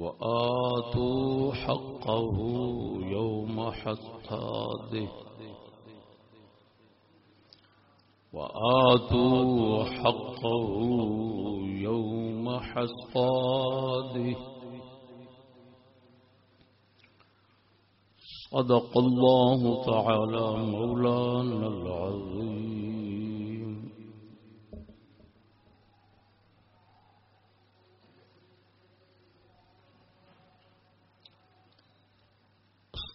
وآتوا حقه يوم حصاده وآتوا حقه يوم حصاده صدق الله تعالى مولانا العظيم.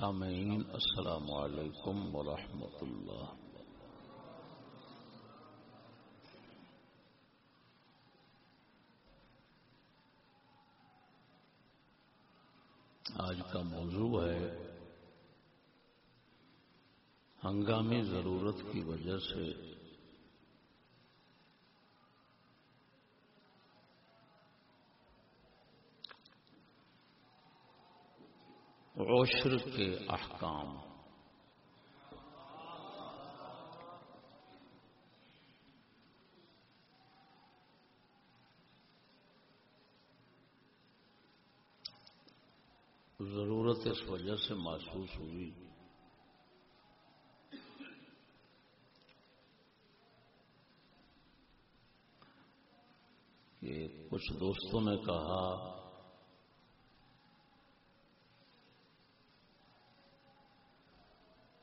سامعین السلام علیکم ورحمۃ اللہ. آج کا موضوع ہے ہنگامی ضرورت کی وجہ سے عشر کے احکام۔ ضرورت اس وجہ سے محسوس ہوئی۔ کہ کچھ دوستوں نے کہا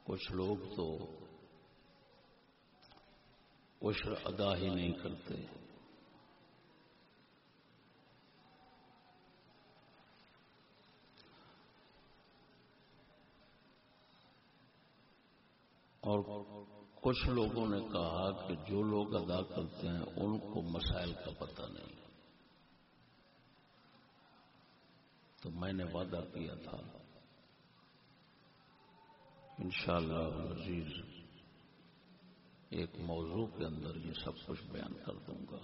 کچھ لوگ تو عشر ادا ہی نہیں کرتے۔ اور کچھ لوگوں نے کہا کہ جو لوگ ادا کرتے ہیں ان کو مسائل کا پتہ نہیں۔ تو میں نے وعدہ کیا تھا۔ انشاءاللہ عزیز، ایک موضوع کے اندر یہ سب کچھ بیان کر دوں گا۔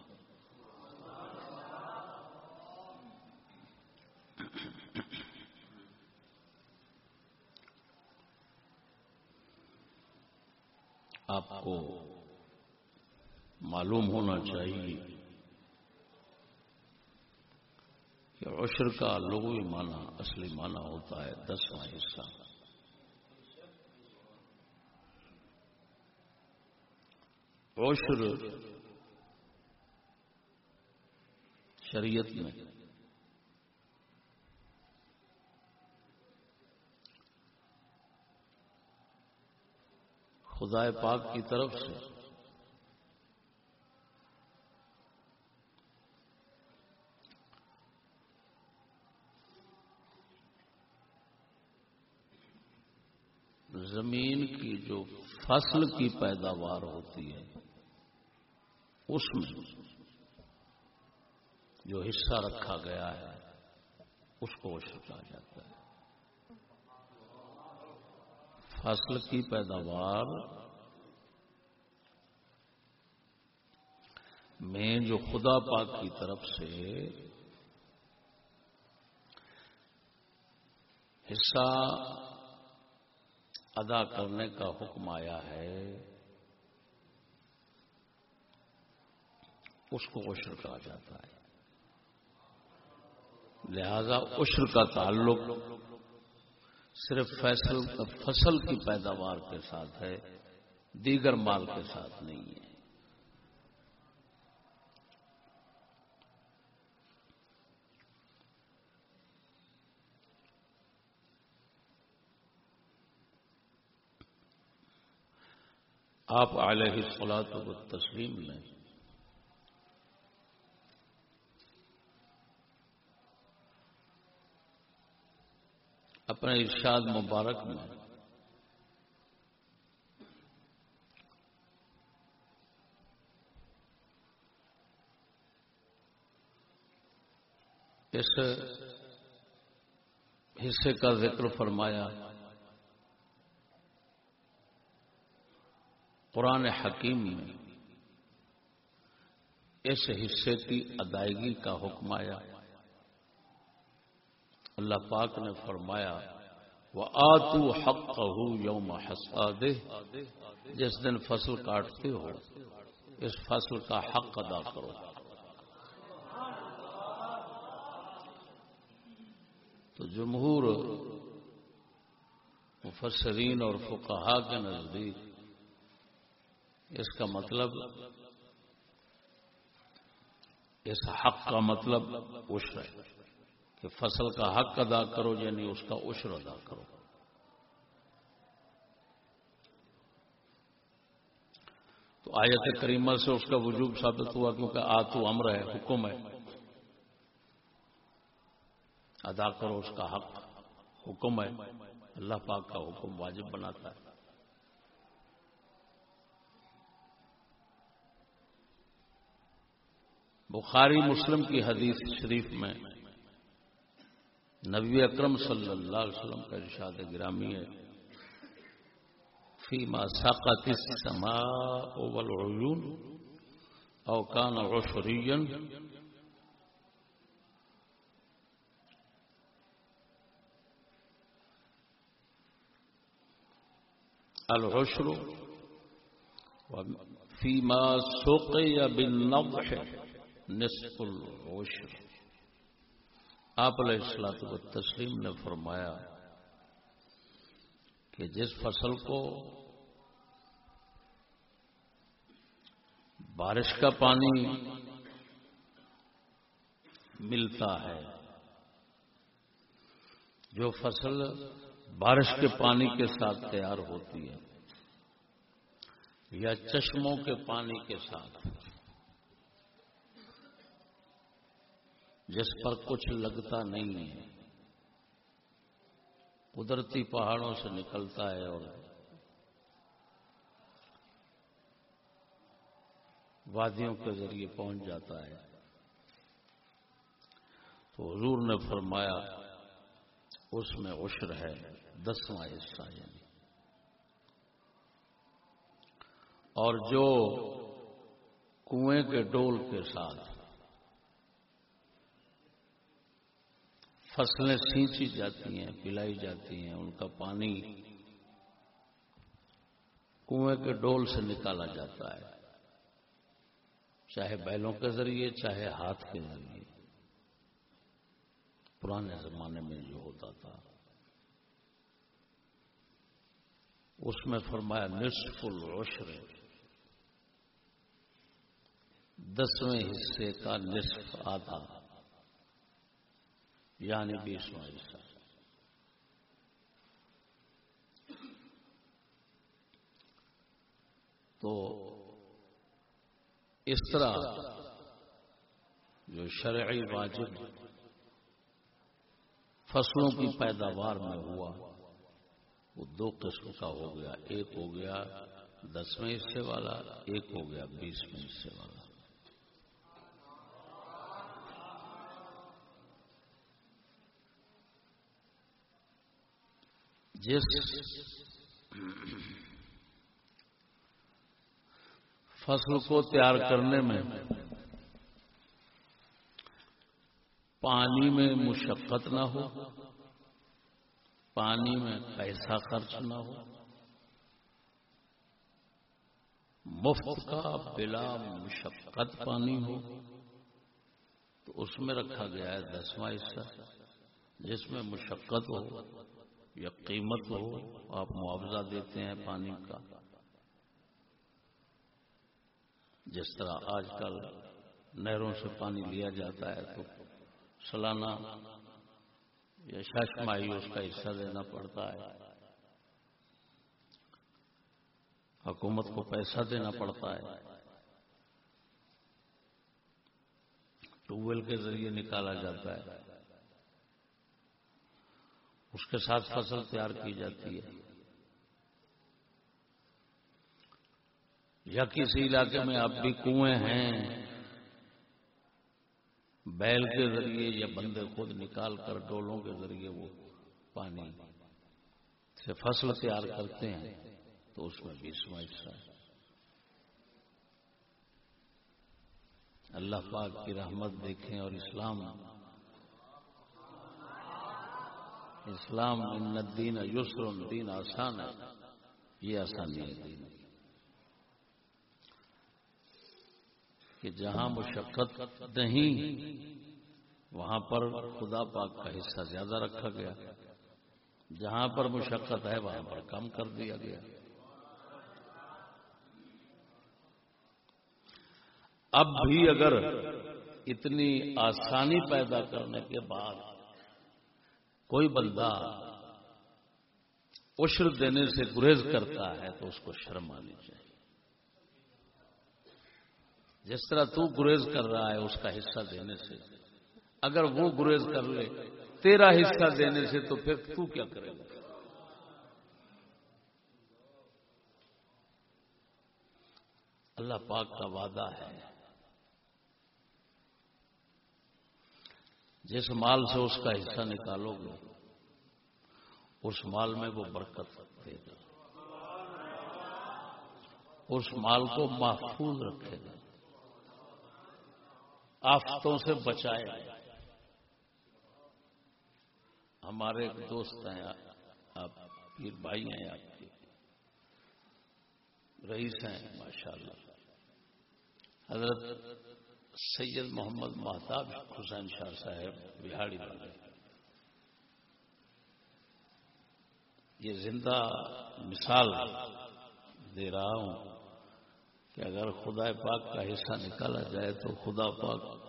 آپ کو معلوم ہونا چاہیے کہ عشر کا لغوی معنی، اصلی معنی ہوتا ہے دسواں حصہ۔ عشر شریعت میں۔ خدا پاک کی طرف سے۔ زمین کی جو فصل کی پیداوار ہوتی ہے۔ اس میں جو حصہ رکھا گیا ہے، اس کو کہا جاتا ہے۔ فصل کی پیداوار میں جو خدا پاک کی طرف سے حصہ ادا کرنے کا حکم آیا ہے اس کو عشر کہا جاتا ہے۔ لہذا عشر کا تعلق صرف فیصل فصل کی پیداوار کے ساتھ ہے، دیگر مال کے ساتھ نہیں ہے۔ آپ علیہ سولاد کو تسلیم لیں۔ اپنے ارشاد مبارک میں۔ اس حصے کا ذکر فرمایا۔ قرآن حکیم میں اس حصے کی ادائیگی کا حکم آیا۔ اللہ پاک نے فرمایا وہ آتو حق یوم حساد جس دن فصل کاٹتے ہو، اس فصل کا حق ادا کرو۔ تو جمہور، مفسرین اور فقہا کے نزدیک، اس کا مطلب اس حق کا مطلب عشر ہے۔ کہ فصل کا حق ادا کرو یعنی اس کا عشر ادا کرو۔ تو آیت کریمہ سے اس کا وجوب ثابت ہوا کیونکہ آتو امر ہے، حکم ہے۔ ادا کرو اس کا حق، حکم ہے۔ اللہ پاک کا حکم واجب بناتا ہے۔ بخاری مسلم کی حدیث شریف میں نبی اکرم صلی اللہ علیہ وسلم کا ارشاد گرامی ہے۔ فیما ساقت السماء والعیون او کان عشرین العشر فيما سقي بالنضح، نصف العشر۔ آپ علیہ السلاط و تسلیم نے فرمایا کہ جس فصل کو بارش کا پانی ملتا ہے، جو فصل بارش کے پانی کے ساتھ تیار ہوتی ہے یا چشموں کے پانی کے ساتھ۔ جس پر کچھ لگتا نہیں ہے۔ قدرتی پہاڑوں سے نکلتا ہے اور وادیوں کے ذریعے پہنچ جاتا ہے۔ تو حضور نے فرمایا، اس میں عشر ہے، دسواں حصہ یعنی۔ اور جو کنویں کے ڈول کے ساتھ فصلیں سینچی جاتی ہیں، پلائی جاتی ہیں، ان کا پانی کنویں کے ڈول سے نکالا جاتا ہے۔ چاہے بیلوں کے ذریعے، چاہے ہاتھ کے ذریعے۔ پرانے زمانے میں جو ہوتا تھا۔ اس میں فرمایا، نصف العشر۔ دسویں حصے کا نصف آدھا۔ یعنی بیسواں حصہ تو اس طرح جو شرعی واجب فصلوں کی پیداوار میں ہوا، وہ دو قسم کا ہو گیا۔ ایک ہو گیا دسویں حصے والا، ایک ہو گیا بیسویں حصے والا۔ جس فصل کو تیار کرنے میں پانی میں مشقت نہ ہو، پانی میں پیسہ خرچ نہ ہو، مفت کا بلا مشقت پانی ہو، تو اس میں رکھا گیا ہے دسواں حصہ، جس میں مشقت ہو۔ یا قیمت ہو، آپ معاوضہ دیتے ہیں پانی کا۔ جس طرح آج کل نہروں سے پانی لیا جاتا ہے تو سالانہ یا ششماہی اس کا حصہ دینا پڑتا ہے۔ حکومت کو پیسہ دینا پڑتا ہے۔ ٹوب ویل کے ذریعے نکالا جاتا ہے۔ اس کے ساتھ فصل تیار کی جاتی ہے۔ یا کسی علاقے میں اب بھی کنویں ہیں، بیل کے ذریعے یا بندے خود نکال کر ڈولوں کے ذریعے وہ پانی سے فصل تیار کرتے ہیں، تو اس میں بیسواں حصہ ہے۔ اللہ پاک کی رحمت دیکھیں اور اسلام اسلام ان دین یسر، دین آسان ہے۔ یہ آسانی ہے۔ دین کہ جہاں مشقت نہیں، وہاں پر خدا پاک کا حصہ زیادہ رکھا گیا۔ جہاں پر مشقت ہے، وہاں پر کم کر دیا گیا۔ اب بھی اگر اتنی آسانی پیدا کرنے کے بعد کوئی بندہ عشر دینے سے گریز کرتا ہے تو اس کو شرم آنی چاہیے۔ جس طرح تو گریز کر رہا ہے اس کا حصہ دینے سے۔ اگر وہ گریز کر لے، تیرا حصہ دینے سے تو پھر تو کیا کرے گا؟ اللہ پاک کا وعدہ ہے۔ جس مال سے اس کا حصہ نکالو گے اس مال میں وہ برکت دے گا۔ اس مال کو محفوظ رکھے گا۔ آفتوں سے بچائے ہمارے ایک دوست ہیں، آپ پیر بھائی ہیں، آپ کے رئیس ہیں ماشاء اللہ حضرت سید محمد محتاب حسین شاہ صاحب، بہاڑی والے۔ یہ زندہ مثال دے رہا ہوں کہ اگر خدا پاک کا حصہ نکالا جائے تو خدا پاک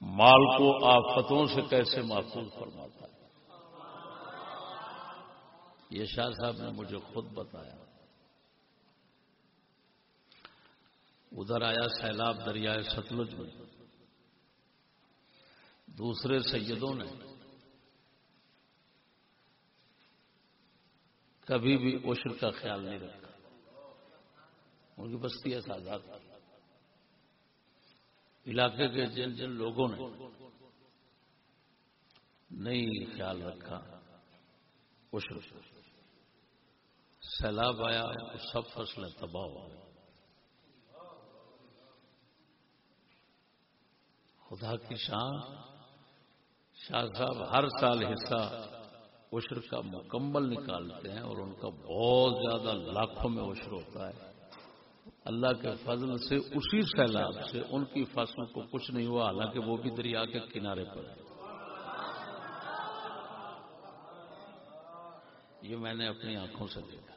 مال کو آفتوں سے کیسے محفوظ فرماتا ہے؟ یہ شاہ صاحب نے مجھے خود بتایا۔ ادھر آیا سیلاب دریائے ستلج میں۔ دوسرے سیدوں نے کبھی بھی عشر کا خیال نہیں رکھا۔ ان کی بستی ہے سازاد علاقے کے جن جن لوگوں نے نہیں خیال رکھا، عشر۔ سیلاب آیا تو سب فصلیں تباہ ہو خدا کی شان، شاہ صاحب ہر سال حصہ عشر کا مکمل نکالتے ہیں اور ان کا بہت زیادہ لاکھوں میں عشر ہوتا ہے۔ اللہ کے فضل سے اسی سیلاب سے ان کی فصلوں کو کچھ نہیں ہوا، حالانکہ وہ بھی دریا کے کنارے پر ہے یہ میں نے اپنی آنکھوں سے دیکھا۔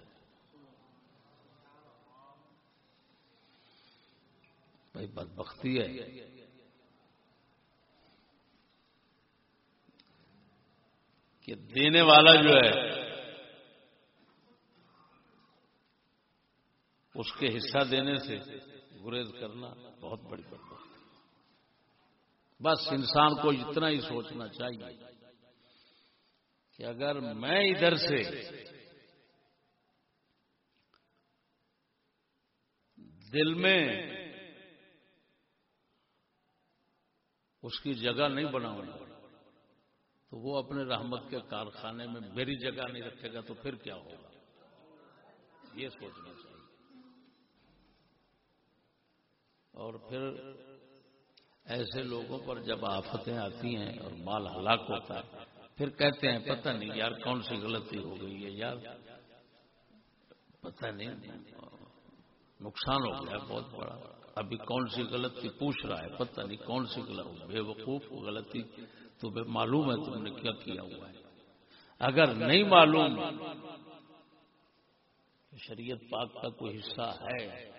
بھائی بدبختی ہے۔ کہ دینے والا جو ہے، اس کے حصہ دینے سے گریز کرنا بہت بڑی بات ہے۔ بس انسان کو اتنا ہی سوچنا چاہیے کہ اگر میں ادھر سے دل میں اس کی جگہ نہیں بناؤں گا۔ تو وہ اپنے رحمت کے کارخانے میں میری جگہ نہیں رکھے گا تو پھر کیا ہوگا؟ یہ سوچنا چاہیے۔ اور پھر ایسے لوگوں پر جب آفتیں آتی ہیں اور مال ہلاک ہوتا ہے، پھر کہتے ہیں، پتہ نہیں یار کون سی غلطی ہو گئی ہے یار۔ پتہ نہیں، نقصان ہو گیا بہت بڑا۔ ابھی کون سی غلطی پوچھ رہا ہے؟ پتہ نہیں کون سی غلط بے وقوف غلطی۔ تو معلوم ہے تم نے کیا کیا ہوا ہے۔ اگر نہیں معلوم شریعت پاک کا کوئی حصہ ہے۔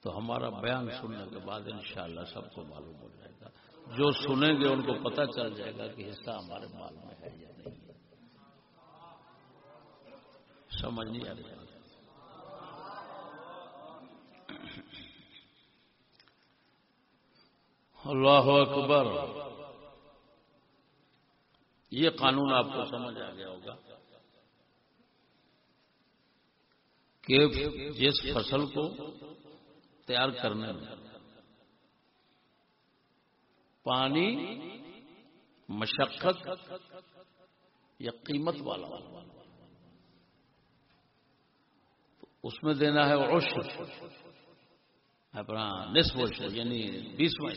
تو ہمارا بیان سننے کے بعد انشاءاللہ سب کو معلوم ہو جائے گا۔ جو سنیں گے ان کو پتہ چل جائے گا کہ حصہ ہمارے مال میں ہے یا نہیں۔ سمجھ نہیں آ رہی۔ اللہ اکبر۔ یہ قانون آپ کو سمجھ آ گیا ہوگا کہ جس فصل کو تیار کرنے میں پانی مشقت یا قیمت والا اس میں دینا ہے عشر، اپنا نصف عشر یعنی بیسواں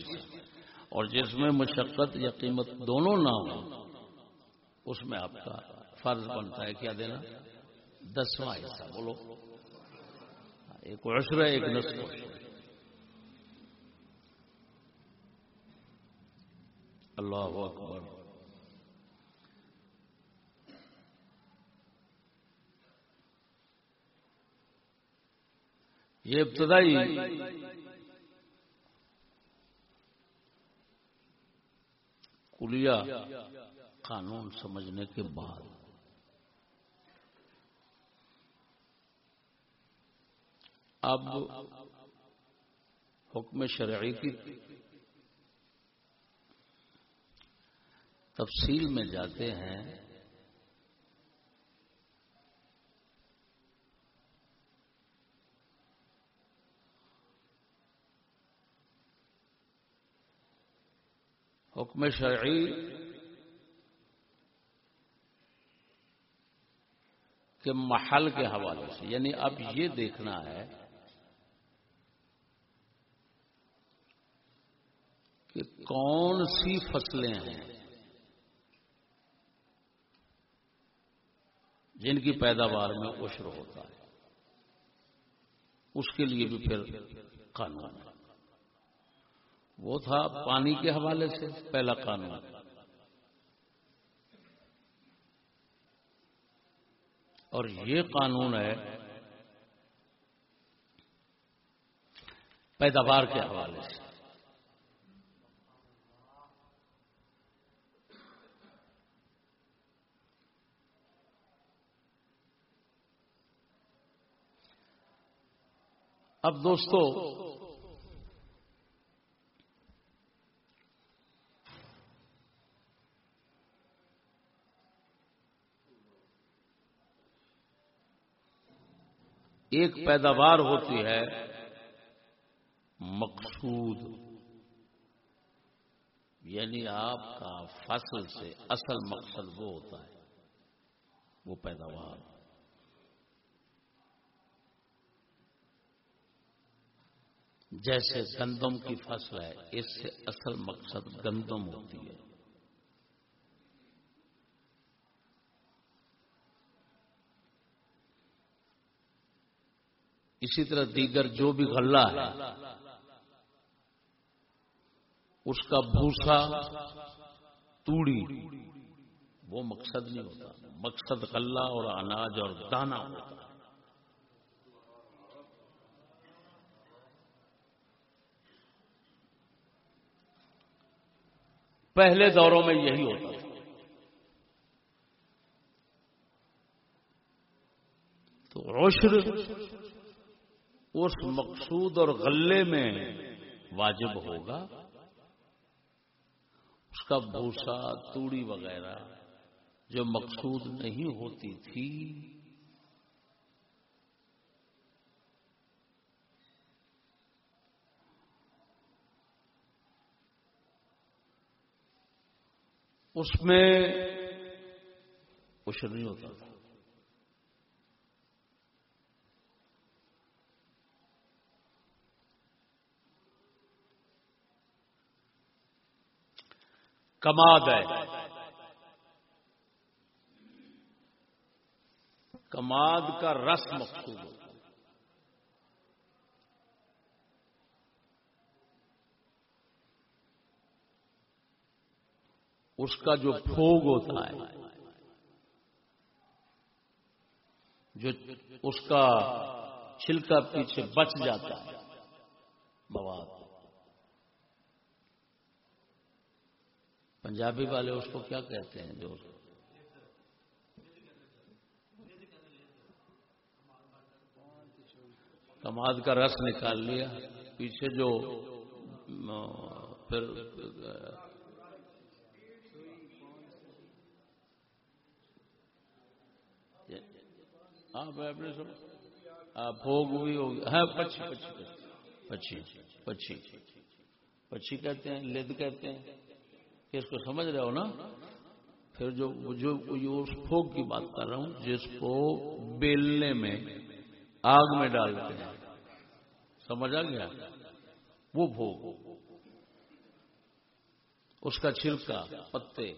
اور جس میں مشقت یا قیمت دونوں نہ ہو اس میں آپ کا فرض بنتا ہے، کیا دینا؟ دسواں حصہ، بولو۔ ایک عشر ہے ایک نصف۔ اللہ اکبر۔ یہ ابتدائی۔ کلیا قانون سمجھنے کے بعد اب حکم شرعی کی تفصیل میں جاتے ہیں حکم شرعی کے محل کے حوالے سے یعنی اب یہ دیکھنا ہے کہ کون سی فصلیں ہیں جن کی پیداوار میں عشر ہوتا ہے۔ اس کے لیے بھی پھر قانون وہ تھا پانی کے حوالے سے، پہلا قانون۔ اور یہ قانون ہے پیداوار کے حوالے سے۔ اب دوستو ایک پیداوار ہوتی ہے مقصود یعنی آپ کا فصل سے اصل مقصد وہ ہوتا ہے، وہ پیداوار۔ جیسے گندم کی فصل ہے، اس سے اصل مقصد گندم ہوتی ہے۔ اسی طرح دیگر جو بھی غلہ ہے، اس کا بھوسا، توڑی، وہ مقصد نہیں ہوتا۔ مقصد غلہ اور اناج اور دانا ہوتا۔ پہلے دوروں میں یہی ہوتا تھا۔ تو عشر اس مقصود اور غلے میں واجب ہوگا؟ اس کا بھوسا، توڑی وغیرہ جو مقصود نہیں ہوتی تھی۔ اس میں کچھ نہیں ہوتا تھا۔ کماد ہے۔ کماد کا رس مقصود ہوتا اس کا جو پھوگ ہوتا ہے، جو اس کا چھلکا پیچھے بچ جاتا ہے۔ مواد پنجابی والے اس کو کیا کہتے ہیں جو کماد کا رس نکال لیا، پیچھے جو پھر ہاں بھوگ بھی ہوگی ہاں پچھی پچھی پچھی پچھی کہتے ہیں، لد کہتے ہیں۔ کہ اس کو سمجھ رہے ہو نا، پھر جو جو اس پھوگ کی بات کر رہا ہوں، جس کو بیلنے میں، آگ میں ڈالتے ہیں۔ سمجھ آ گیا؟ وہ بھوگ اس کا چھلکا، پتے۔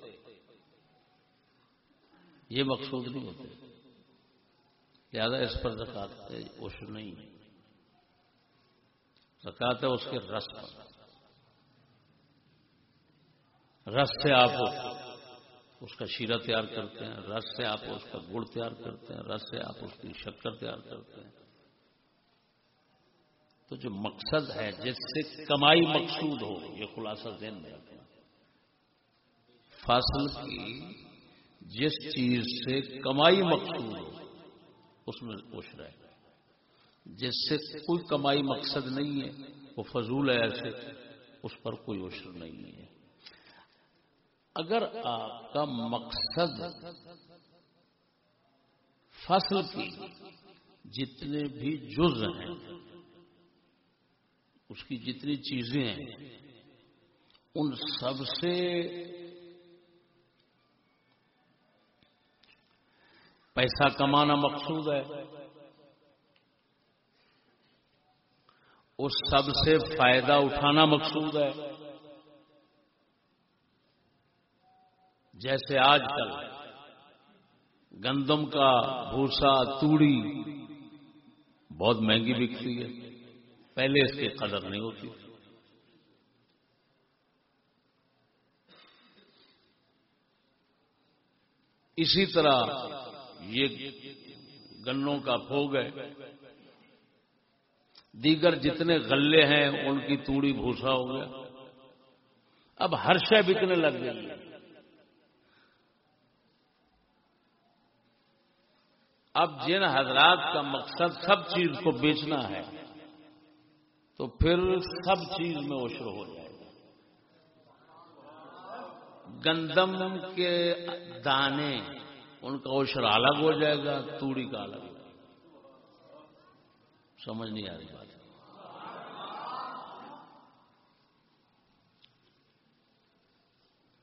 یہ مقصود نہیں ہوتے۔ زیادہ اس پر زکات عشر نہیں۔ زکات ہے اس کے رس پر رس سے آپ اس کا شیرہ تیار کرتے ہیں، رس سے آپ اس کا گڑ تیار کرتے ہیں، رس سے آپ اس کی شکر تیار کرتے ہیں۔ تو جو مقصد ہے، جس سے کمائی مقصود ہو، یہ خلاصہ ذہن میں رکھنا۔ فصل کی جس چیز سے کمائی مقصود ہو، اس میں پوچھ رہے۔ جس سے کوئی کمائی مقصد نہیں ہے، وہ فضول ہے ایسے، اس پر کوئی عشر نہیں ہے۔ اگر آپ کا مقصد فصل کی جتنے بھی جز ہیں، اس کی جتنی چیزیں ہیں، ان سب سے پیسہ کمانا مقصود ہے۔ اس سب سے فائدہ اٹھانا مقصود ہے۔ جیسے آج کل گندم کا بھوسا توڑی بہت مہنگی بکتی ہے۔ پہلے اس کی قدر نہیں ہوتی۔ اسی طرح یہ گنوں کا پھوگ ہے۔ دیگر جتنے غلے ہیں، ان کی توڑی بھوسا ہو گیا۔ اب ہر شے بکنے لگ گئی۔ اب جن حضرات کا مقصد سب چیز کو بیچنا ہے، تو پھر سب چیز میں اوشر ہو جائے گا۔ گندم کے دانے، ان کا اوشر الگ ہو جائے گا، توڑی کا الگ سمجھ نہیں آ رہی بات۔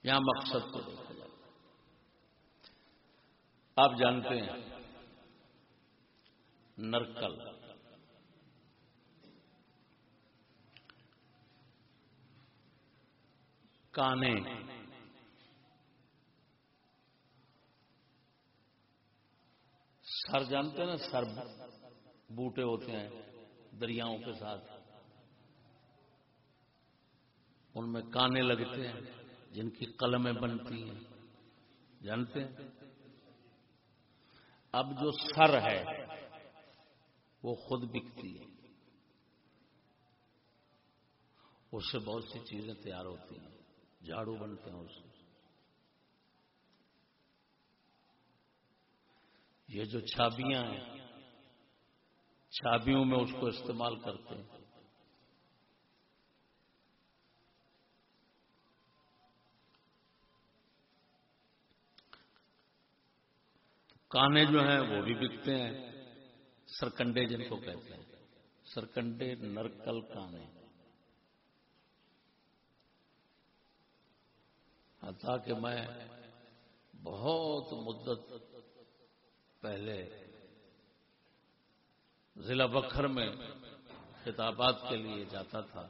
یہاں مقصد کو دیکھا جائے۔ آپ جانتے ہیں نرکل۔ کانے۔ سر جانتے ہیں نا، سر بوٹے ہوتے ہیں دریاؤں کے ساتھ۔ ان میں کانے لگتے ہیں، جن کی قلمیں بنتی ہیں۔ جانتے ہیں؟ اب جو سر ہے وہ خود بکتی ہے۔ اس سے بہت سی چیزیں تیار ہوتی ہیں۔ جھاڑو بنتے ہیں اس سے یہ جو چھابیاں ہیں، چھابیوں میں اس کو استعمال کرتے ہیں۔ کانے جو ہیں، وہ بھی بکتے ہیں۔ سرکنڈے جن کو کہتے ہیں۔ سرکنڈے نرکل کانے۔ تاکہ میں بہت مدت پہلے ضلع بکھر میں خطابات کے لیے جاتا تھا۔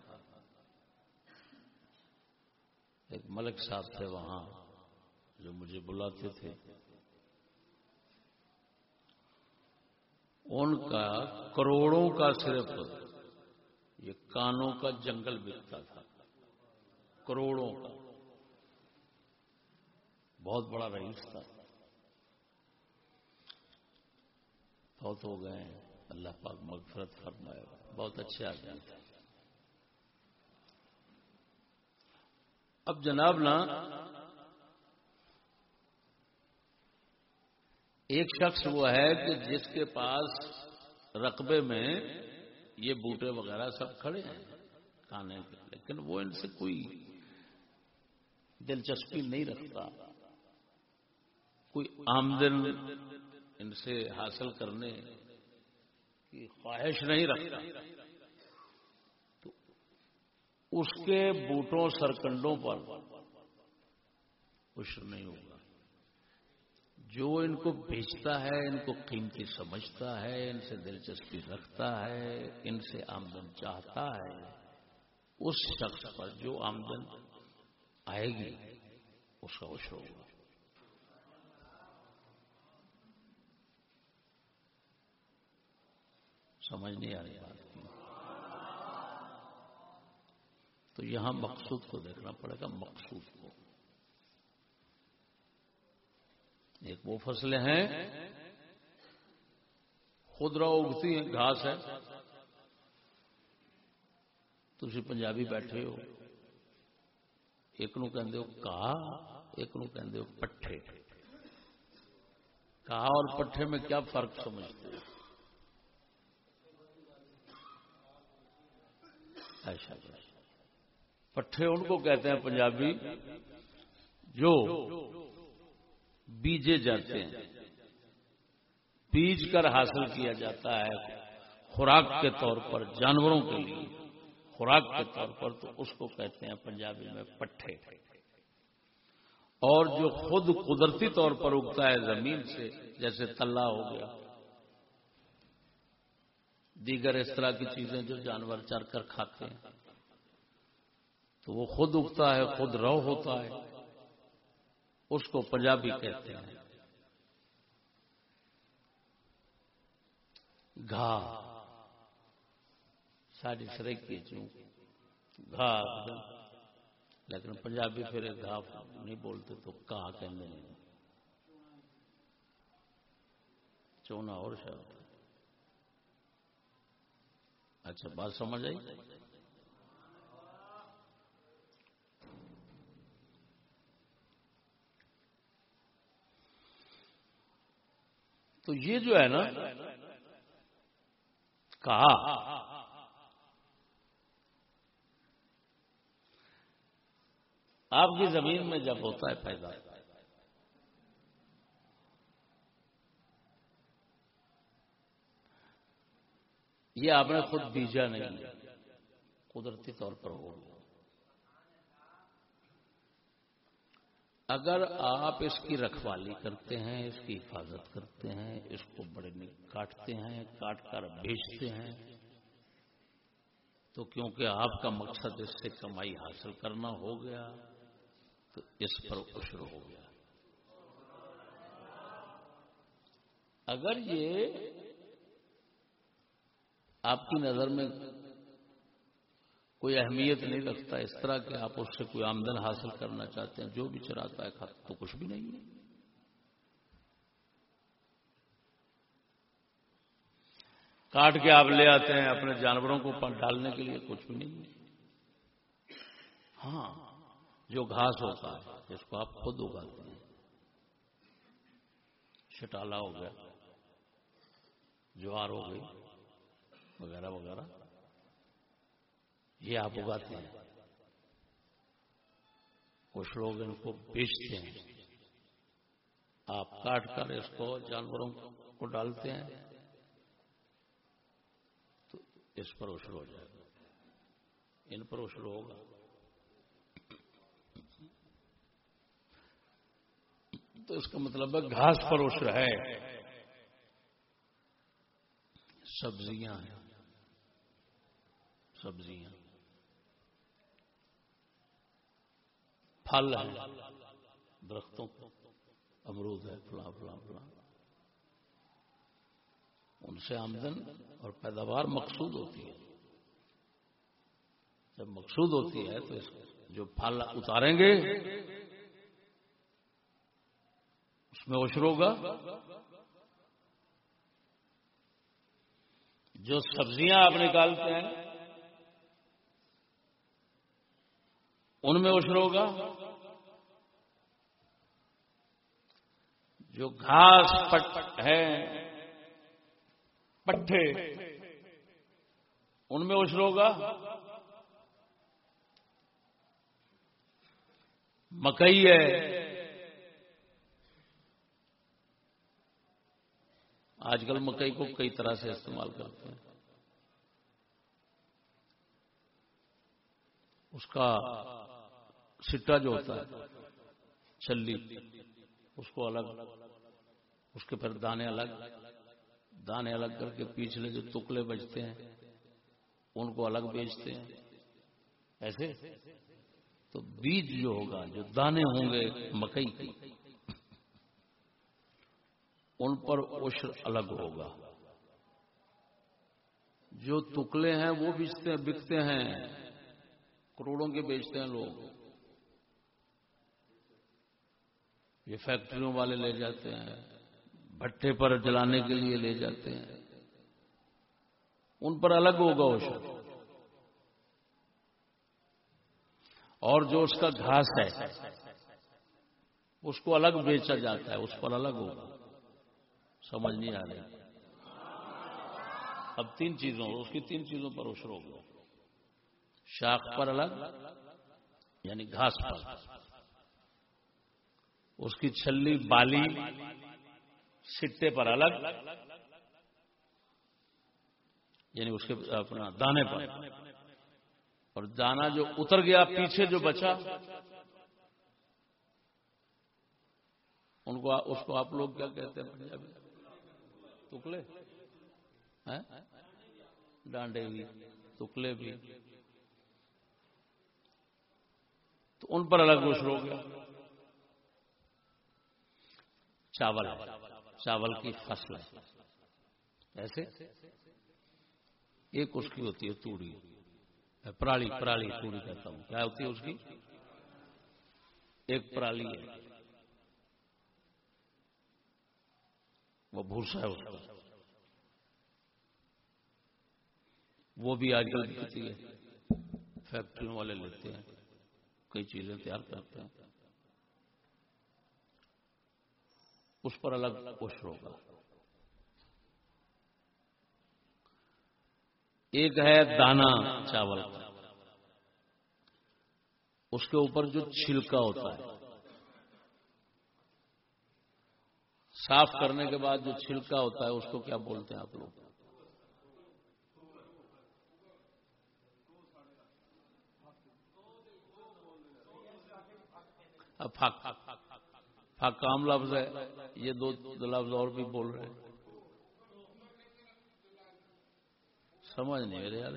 ایک ملک صاحب تھے وہاں جو مجھے بلاتے تھے۔ ان کا کروڑوں کا صرف یہ کانوں کا جنگل بکتا تھا۔ کروڑوں کا۔ بہت بڑا رئیس تھا۔ بہت ہو گئے ہیں۔ اللہ پاک مغفرت فرمائے۔ بہت اچھے آدمی تھے۔ اب جناب نا ایک شخص وہ ہے کہ جس کے پاس رقبے میں یہ بوٹے وغیرہ سب کھڑے ہیں کھانے کے لیکن وہ ان سے کوئی دلچسپی نہیں رکھتا۔ کوئی آمدن ان سے حاصل کرنے کی خواہش نہیں رکھتا۔ تو اس کے بوٹوں سرکنڈوں پر کچھ نہیں ہوگا۔ جو ان کو بیچتا ہے، ان کو قیمتی سمجھتا ہے، ان سے دلچسپی رکھتا ہے، ان سے آمدن چاہتا ہے، اس شخص پر جو آمدن آئے گی، اس کا وش ہوگا۔ سمجھ نہیں آ رہی بات تو یہاں مقصود کو دیکھنا پڑے گا، مقصود کو۔ ایک وہ فصلیں ہیں۔ خود رو اگتی ہیں، گھاس ہے۔ تھی پنجابی بیٹھے ہو۔ ایک نو کہا، ایک نو پٹھے۔ کہا اور پٹھے میں کیا فرق سمجھتے ایسا پٹھے ان کو کہتے ہیں پنجابی، جو بیجے جاتے ہیں۔ بیج کر حاصل کیا جاتا ہے خوراک کے طور پر، جانوروں کے لیے۔ خوراک کے طور پر تو اس کو کہتے ہیں پنجابی میں پٹھے۔ اور جو خود قدرتی طور پر اگتا ہے زمین سے، جیسے تلا ہو گیا۔ دیگر اس طرح کی چیزیں جو جانور چر کر کھاتے ہیں۔ تو وہ خود اگتا ہے، خود رو ہوتا ہے۔ اس کو پنجابی کہتے ہیں۔ گھا۔ ساری سرکی چوں گھا۔ لیکن پنجابی پھر گھا نہیں بولتے تو کہا کہنے چونا اور شاید۔ اچھا بات سمجھ آئی؟ تو یہ جو ہے نا، کہا، آپ کی زمین میں جب ہوتا ہے پیدا، یہ آپ نے خود بیجا نہیں، قدرتی طور پر ہو گیا اگر آپ اس کی رکھوالی کرتے ہیں، اس کی حفاظت کرتے ہیں، اس کو بڑے کاٹتے ہیں، کاٹ کر بیچتے ہیں، تو کیونکہ آپ کا مقصد اس سے کمائی حاصل کرنا ہو گیا، تو اس پر عشر ہو گیا۔ اگر یہ آپ کی نظر میں کوئی اہمیت نہیں رکھتا اس طرح کہ آپ اس سے کوئی آمدن حاصل کرنا چاہتے ہیں۔ جو بھی چراتا ہے کھاتا تو کچھ بھی نہیں ہے۔ کاٹ کے آپ لے آتے ہیں اپنے جانوروں کو ڈالنے کے لیے، کچھ بھی نہیں ہے۔ ہاں جو گھاس ہوتا ہے، جس کو آپ خود اگاتے ہیں۔ شٹالا ہو گیا، جوار ہو گئی، وغیرہ وغیرہ۔ یہ آپ اگاتے ہیں کچھ لوگ ان کو بیچتے ہیں۔ آپ کاٹ کر اس کو جانوروں کو ڈالتے ہیں۔ تو اس پر اشر ہو جائے گا۔ ان پر اشر ہوگا۔ تو اس کا مطلب ہے گھاس پر اشر ہے۔ سبزیاں ہیں۔ سبزیاں۔ پھل ہیں درختوں امرود ہے، فلاں فلاں فلاں۔ ان سے آمدن اور پیداوار مقصود ہوتی ہے۔ جب مقصود ہوتی ہے تو اس جو پھل اتاریں گے، اس میں اوشر ہوگا۔ جو سبزیاں آپ نکالتے ہیں ان میں عشر ہوگا؟ جو گھاس پٹ ہے پٹھے، ان میں عشر ہوگا؟ مکئی ہے۔ آج کل مکئی کو کئی طرح سے استعمال کرتے ہیں۔ اس کا سٹا جو ہوتا ہے چلی اس کو الگ، اس کے پھر دانے الگ دانے الگ کر کے پیچھلے جو ٹکڑے بجتے ہیں، ان کو الگ بیچتے ہیں۔ ایسے؟ تو بیج جو ہوگا، جو دانے ہوں گے، مکئی کے ان پر عشر الگ ہوگا۔ جو ٹکڑے ہیں، وہ بیچتے ہیں، بکتے ہیں، کروڑوں کے بیچتے ہیں لوگ۔ یہ فیکٹریوں والے لے جاتے ہیں، بھٹے پر جلانے کے لیے لے جاتے ہیں۔ ان پر الگ ہوگا عشر اور جو اس کا گھاس ہے، اس کو الگ بیچا جاتا ہے، اس پر الگ ہوگا۔ سمجھ نہیں آ رہی۔ اب تین چیزوں، اس کی تین چیزوں پر اشر ہوگا۔ شاخ پر الگ یعنی گھاس پر۔ اس کی چھلی بالی سٹے پر الگ یعنی اس کے اپنا دانے پر۔ اور دانا جو اتر گیا پیچھے جو بچا، ان کو اس کو آپ لوگ کیا کہتے ہیں پنجابی؟ ٹکلے ڈانڈے بھی ٹکلے بھی۔ تو ان پر الگ گوشت ہو گیا۔ چاول چاول کی فصل۔ ایسے؟ ایک اس کی ہوتی ہے توڑی۔ پرالی پرالی توڑی کہتا ہوں۔ کیا ہوتی ہے اس کی؟ ایک پرالی ہے۔ وہ بھوسا ہے اس کا۔ وہ بھی آج کل دکھتی ہے۔ فیکٹریوں والے لیتے ہیں، کئی چیزیں تیار کرتے ہیں۔ اس پر الگ کوشش ہوگا۔ ایک ہے دانا چاول۔ کا اس کے اوپر جو چھلکا ہوتا ہے۔ صاف کرنے کے بعد جو چھلکا ہوتا ہے، اس کو کیا بولتے ہیں آپ لوگ؟ کام لفظ ہے، یہ دو لفظ اور بھی بول رہے ہیں۔ سمجھ نہیں میرے یار۔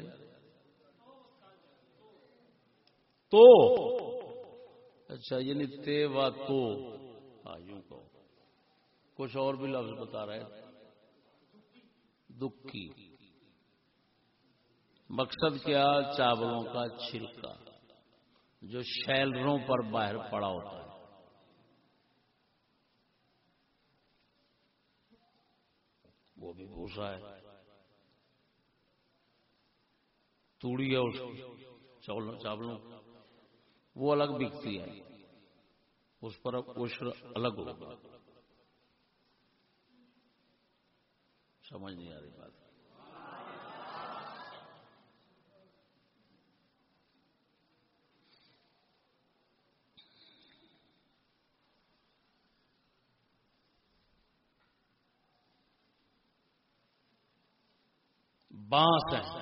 تو۔ اچھا یعنی تے و تو۔ ہاں یوں کہو۔ کچھ اور بھی لفظ بتا رہے ہیں۔ دکھی مقصد کیا؟ چاولوں کا چھلکا۔ جو شیلروں پر باہر پڑا ہوتا ہے۔ وہ بھی بھوسا ہے۔ توڑی ہے اس چاولوں وہ الگ بکتی ہے۔ اس پر کوشر الگ ہوگا۔ سمجھ نہیں آ رہی بات۔ بانس ہے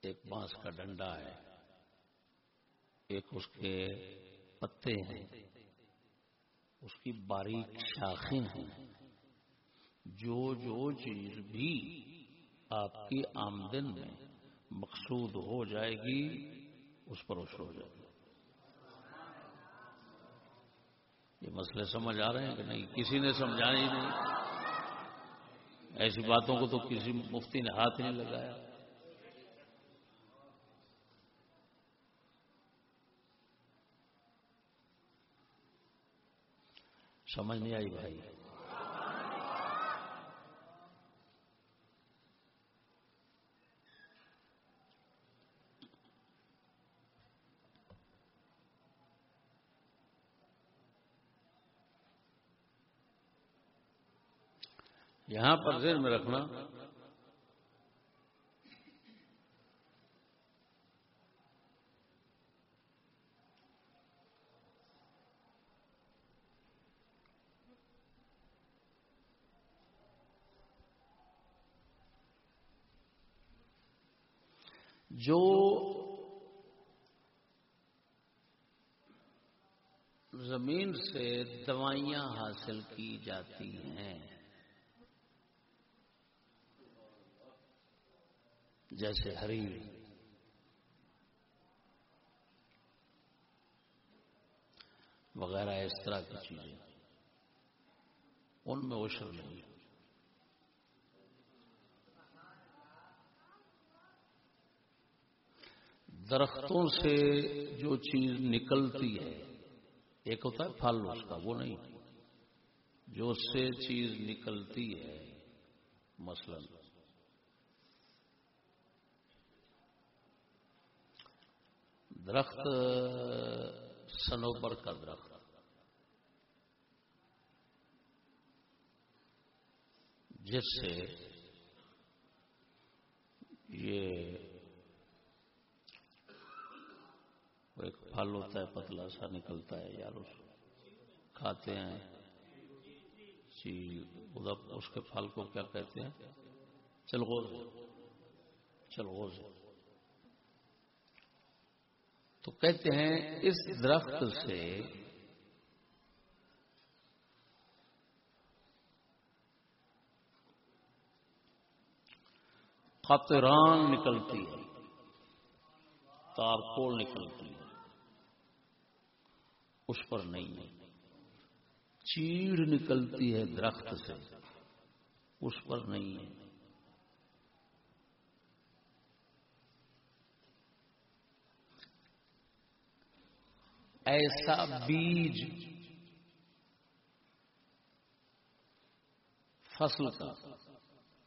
ایک بانس کا ڈنڈا ہے۔ ایک اس کے پتے ہیں۔ اس کی باریک شاخیں ہیں۔ جو جو چیز بھی آپ کی آمدن میں مقصود ہو جائے گی، اس پر ہو جائے گی۔ یہ مسئلے سمجھ آ رہے ہیں کہ نہیں؟ کسی نے سمجھایا ہی نہیں۔ ایسی باتوں کو تو کسی مفتی نے ہاتھ نہیں لگایا۔ سمجھ نہیں آئی بھائی۔ یہاں پر ذہن میں رکھنا جو زمین سے دوائیاں حاصل کی جاتی ہیں جیسے ہری۔ وغیرہ اس طرح کی چیزیں۔ ان میں اوشر نہیں۔ درختوں سے جو چیز نکلتی ہے، ایک ہوتا ہے پھل، اس کا وہ نہیں۔ جو اس سے چیز نکلتی ہے، مثلا۔ درخت سنوبر کا درخت۔ جس سے یہ ایک پھل ہوتا ہے، پتلا سا نکلتا ہے، یار، اس کھاتے ہیں۔ جی، ادھر اس کے پھل کو کیا کہتے ہیں؟ چلغوز چلغوز تو کہتے ہیں اس درخت سے قطران نکلتی ہے، تارکول نکلتی ہے۔ اس پر نہیں ہے۔ چیڑ نکلتی ہے درخت سے، اس پر نہیں ہے۔ ایسا بیج فصل کا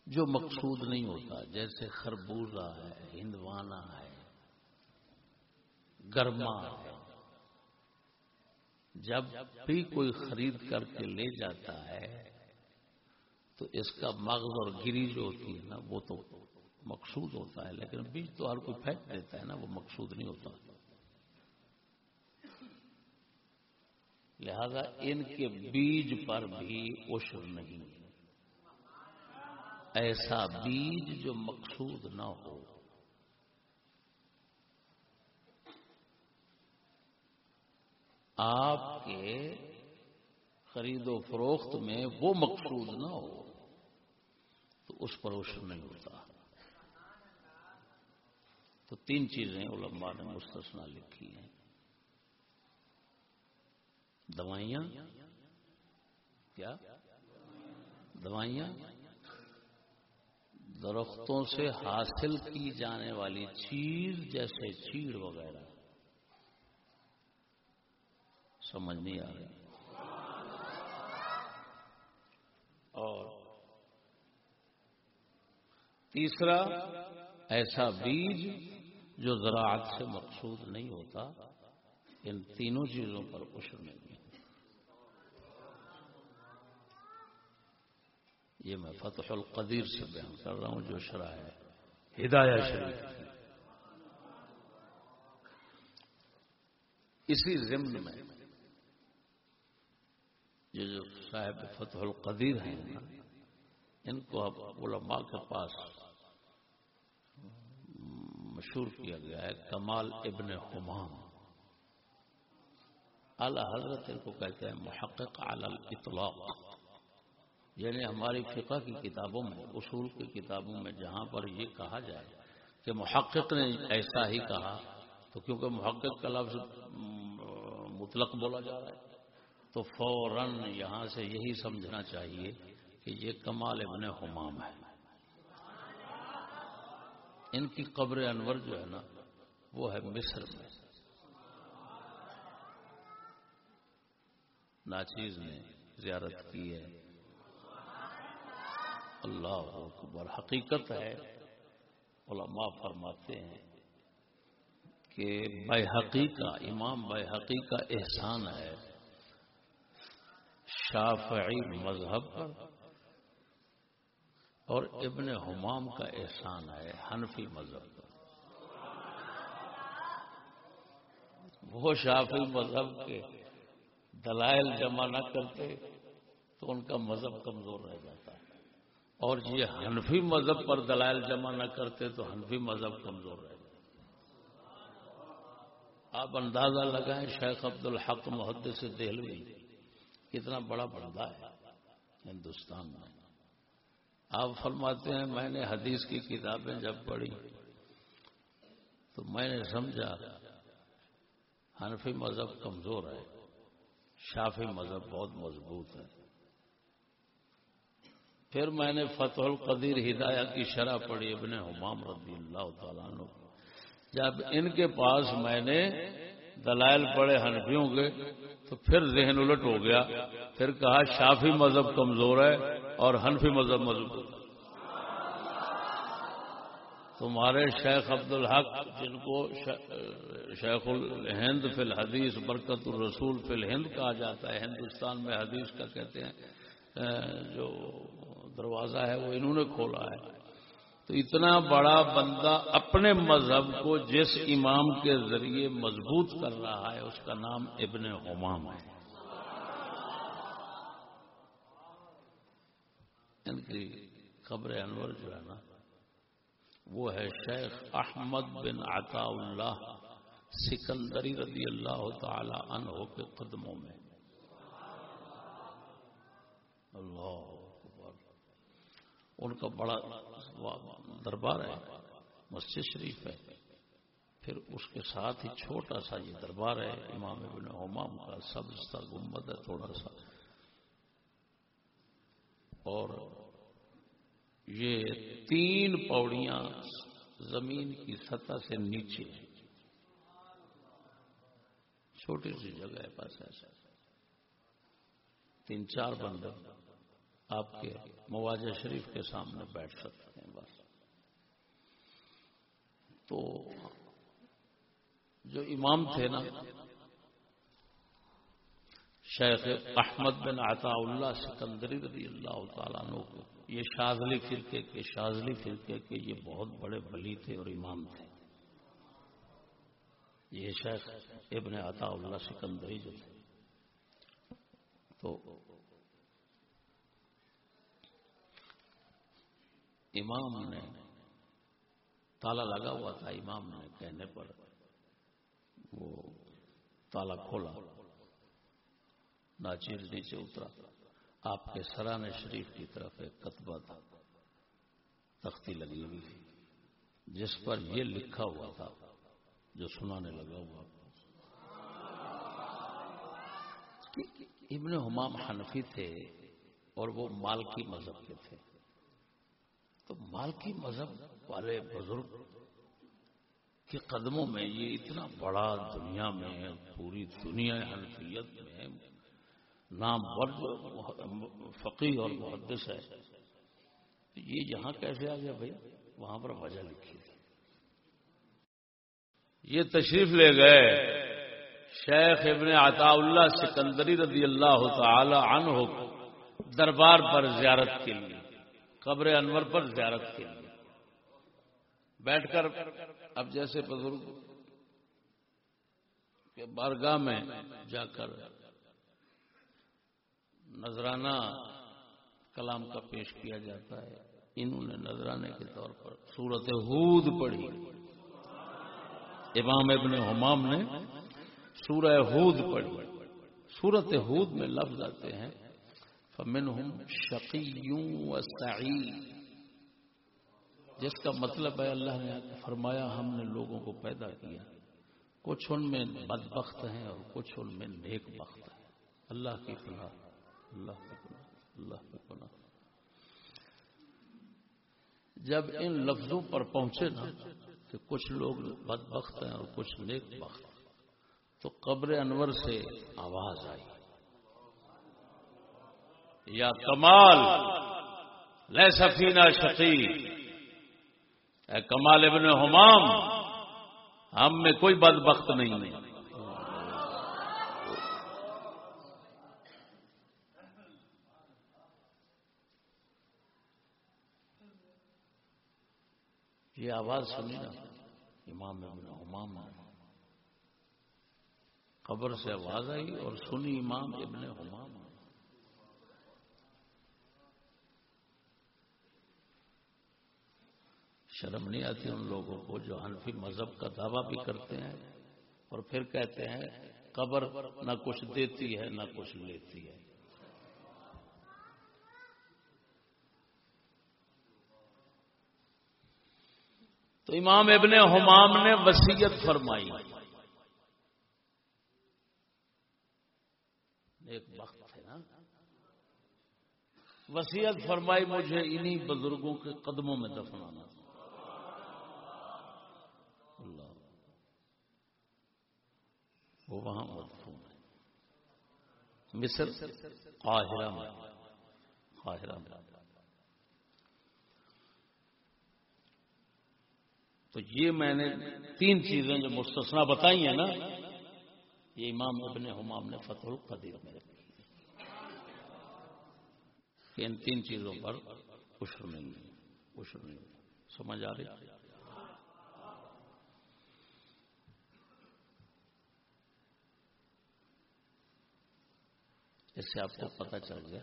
جو مقصود نہیں ہوتا، جیسے خربوزہ ہے ہندوانا ہے، گرما ہے۔ جب بھی کوئی خرید کر کے لے جاتا ہے، تو اس کا مغز اور گری جو ہوتی ہے نا، وہ تو مقصود ہوتا ہے، لیکن بیج تو ہر کوئی پھینک دیتا ہے نا، وہ مقصود نہیں ہوتا۔ لہذا ان کے بیج پر بھی عشر نہیں۔ ایسا بیج جو مقصود نہ ہو۔ آپ کے خرید و فروخت میں وہ مقصود نہ ہو، تو اس پر اوشر نہیں ہوتا۔ تو تین چیزیں علماء نے مستثنا لکھی ہیں۔ دوائیاں؟ کیا؟ دوائیاں؟ درختوں سے حاصل کی جانے والی چیز جیسے چیڑ وغیرہ۔ سمجھ نہیں آ رہی۔ اور تیسرا، ایسا بیج جو زراعت سے مقصود نہیں ہوتا، ان تینوں چیزوں پر کچھ نہیں۔ یہ میں فتح القدیر سے بیان کر رہا ہوں جو شرح ہے۔ ہدایہ شریف۔ اسی ضمن میں یہ جو صاحب فتح القدیر ہیں ان کو اب علماء کے پاس مشہور کیا گیا ہے کمال ابن حمام۔ اعلی حضرت ان کو کہتے ہیں محقق علی الاطلاق۔ یعنی ہماری فقہ کی کتابوں میں، اصول کی کتابوں میں جہاں پر یہ کہا جائے کہ محقق نے ایسا ہی کہا، تو کیونکہ محقق کا لفظ مطلق بولا جا رہا ہے، تو فوراً یہاں سے یہی سمجھنا چاہیے کہ یہ کمال ابن حمام ہے۔ ان کی قبر انور جو ہے نا، وہ ہے مصر میں۔ ناچیز نے زیارت کی ہے۔ اللہ اکبر، حقیقت ہے، علماء فرماتے ہیں کہ بے کا امام بے کا احسان ہے۔ شافعی مذہب پر اور ابن حمام کا احسان ہے، حنفی مذہب پر۔ وہ شافی مذہب کے دلائل جمع نہ کرتے تو ان کا مذہب کمزور رہ جاتا۔ اور یہ حنفی مذہب پر دلائل جمع نہ کرتے تو حنفی مذہب کمزور رہ جاتا آپ اندازہ لگائیں شیخ عبد الحق محد سے دہلوی، کتنا بڑا بندہ ہے ہندوستان میں۔ آپ فرماتے ہیں، میں نے حدیث کی کتابیں جب پڑھی تو میں نے سمجھا حنفی مذہب کمزور ہے۔ شافی مذہب بہت مضبوط ہے۔ پھر میں نے فتح القدیر ہدایہ کی شرح پڑھی ابن حمام رضی اللہ تعالیٰ عنہ۔ جب ان کے پاس میں نے دلائل پڑے ہنفیوں کے، تو پھر ذہن الٹ ہو گیا۔ پھر کہا شافی مذہب کمزور ہے اور حنفی مذہب مضبوط تمہارے شیخ عبد الحق جن کو شیخ الہند فی الحدیث، برکت الرسول فی الہند کہا جاتا ہے، ہندوستان میں حدیث کا کہتے ہیں جو دروازہ ہے، وہ انہوں نے کھولا ہے۔ تو اتنا بڑا بندہ اپنے مذہب کو جس امام کے ذریعے مضبوط کر رہا ہے، اس کا نام ابن حمام ہے۔ ان کی خبر انور جو ہے نا، وہ ہے شیخ احمد بن عطا اللہ سکندری رضی اللہ تعالی عنہ کے قدموں میں۔ اللہ ان کا بڑا دربار ہے، مسجد شریف ہے۔ پھر اس کے ساتھ ہی چھوٹا سا یہ دربار ہے، امام ابن حمام کا سب سا گنبد ہے، تھوڑا سا۔ اور یہ تین پوڑیاں زمین کی سطح سے نیچے چھوٹی سی جگہ ہے، پاس ایسا تین چار بندر آپ کے مواجہ شریف کے سامنے بیٹھ سکتے ہیں بس۔ تو جو امام تھے نا، شیخ احمد بن عطا اللہ سکندری رضی اللہ تعالیٰ عنہ کو، یہ شاذلی فرقے کے، شاذلی فرقے کے یہ بہت بڑے بلی تھے اور امام تھے۔ یہ شیخ ابن عطا اللہ سکندری جو تھے۔ تو امام نے تالا لگا ہوا تھا، امام نے کہنے پر وہ تالا کھولا۔ ناچیر نیچے اترا۔ آپ کے سران شریف کی طرف ایک کتبہ تھا۔ تختی لگی ہوئی تھی۔ جس پر یہ لکھا ہوا تھا، جو سنانے لگا ہوا۔ ابن حمام حنفی تھے اور وہ مالکی مذہب کے تھے۔ تو مالکی مذہب والے بزرگ کے قدموں میں یہ اتنا بڑا دنیا میں پوری دنیا حنفیت میں نام ورد فقی اور محدث ہے۔ یہ یہاں کیسے آ گیا بھائی؟ وہاں پر وجہ لکھی تھی۔ یہ تشریف لے گئے۔ شیخ ابن عطا اللہ سکندری رضی اللہ تعالی عنہ دربار پر زیارت کے لیے۔ قبر انور پر زیارت کے لیے بیٹھ کر اب جیسے بزرگ کے بارگاہ میں جا کر نذرانہ کلام کا پیش کیا جاتا ہے۔ انہوں نے نذرانے کے طور پر سورت ہود پڑھی۔ امام ابن حمام نے سورہ ہود پڑھی۔ سورت ہود میں لفظ آتے ہیں و سعید جس کا مطلب ہے، اللہ نے فرمایا، ہم نے لوگوں کو پیدا کیا۔ کچھ ان میں بدبخت ہیں اور کچھ ان میں نیک بخت ہیں۔ اللہ کی پناہ، اللہ کی پناہ، اللہ کی پناہ۔ جب ان لفظوں پر پہنچے نا، کہ کچھ لوگ بدبخت ہیں اور کچھ نیک بخت، تو قبر انور سے آواز آئی۔ یا کمال لے سفینہ شقی اے کمال ابن حمام، ہم میں کوئی بد بخت نہیں۔ یہ آواز سنی نا۔ امام ابن حمام۔ قبر سے آواز آئی اور سنی امام ابن حمام۔ شرم نہیں آتی ان لوگوں کو جو حنفی مذہب کا دعویٰ بھی کرتے ہیں اور پھر کہتے ہیں قبر نہ کچھ دیتی ہے، نہ کچھ لیتی ہے۔ تو امام ابن حمام نے وسیعت فرمائی۔ ایک وقت ہے نا۔ وسیعت فرمائی، مجھے انہی بزرگوں کے قدموں میں دفنانا اللہ وہ وہاں مدفون ہے۔ مصر، قاہرہ میں۔ قاہرہ میں۔ تو یہ میں نے تین چیزیں جو مستثنا بتائی ہیں نا، یہ امام ابن حمام نے فتح القدیر میں رکھی کہ ان تین چیزوں پر عشر نہیں عشر نہیں سمجھ آ رہی؟ اس سے آپ کو پتہ چل گیا۔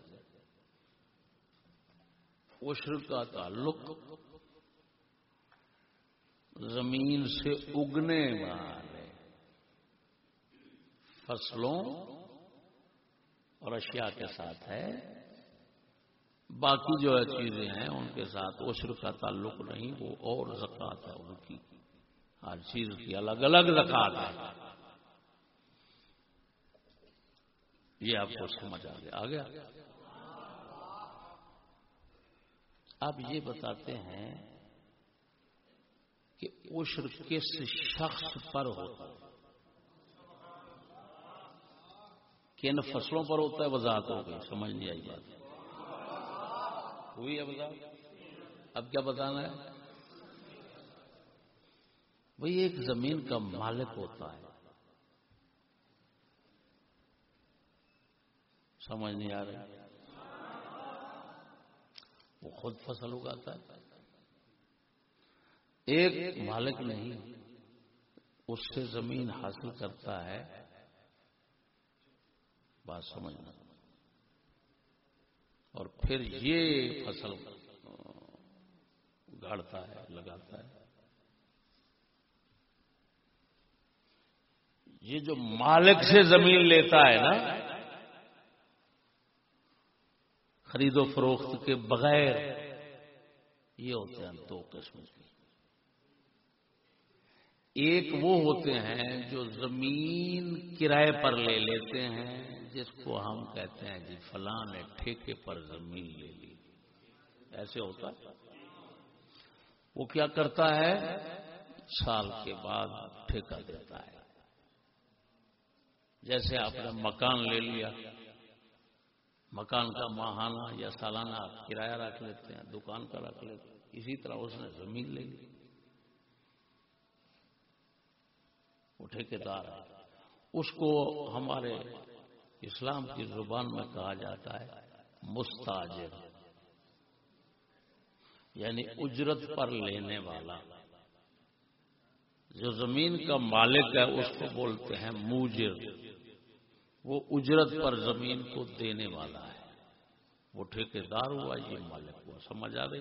عشر کا تعلق زمین سے اگنے والے فصلوں اور اشیاء کے ساتھ ہے۔ باقی جو ہے چیزیں ہیں ان کے ساتھ عشر کا تعلق نہیں، وہ اور زکات ہے ان کی۔ ہر چیز کی الگ الگ زکات ہے۔ یہ آپ کو سمجھ آ گیا آ گیا۔ آپ یہ بتاتے ہیں کہ عشر کس شخص پر ہوتا ہے؟ کن فصلوں پر ہوتا ہے؟ وضاحت ہو گئی، سمجھ نہیں آئی بات۔ ہوئی ہے وضاحت؟ اب کیا بتانا ہے؟ وہی ایک زمین کا مالک ہوتا ہے۔ سمجھ نہیں آ رہا وہ خود فصل اگاتا ہے۔ ایک مالک نہیں، اس سے زمین حاصل کرتا ہے۔ بات سمجھنا۔ اور پھر یہ فصل گاڑتا ہے، لگاتا ہے۔ یہ جو مالک سے زمین لیتا ہے نا خرید و فروخت کے بغیر یہ ہوتے ہیں دو قسم کے۔ ایک وہ ہوتے ہیں جو زمین کرائے پر لے لیتے ہیں، جس کو ہم کہتے ہیں جی فلاں نے ٹھیکے پر زمین لے لی۔ ایسے ہوتا ہے؟ وہ کیا کرتا ہے؟ سال کے بعد ٹھیکہ دیتا ہے۔ جیسے آپ نے مکان لے لیا مکان کا ماہانہ یا سالانہ کرایہ رکھ لیتے ہیں، دکان کا رکھ لیتے ہیں۔ اسی طرح اس نے زمین لے لی۔ وہ ٹھیکیدار ہے۔ اس کو ہمارے اسلام کی زبان میں کہا جاتا ہے، مستاجر۔ یعنی اجرت پر لینے والا۔ جو زمین کا مالک ہے، اس کو بولتے ہیں موجر۔ وہ اجرت پر زمین کو دینے والا ہے۔ وہ ٹھیکیدار ہوا، یہ مالک ہوا۔ سمجھ آ رہی؟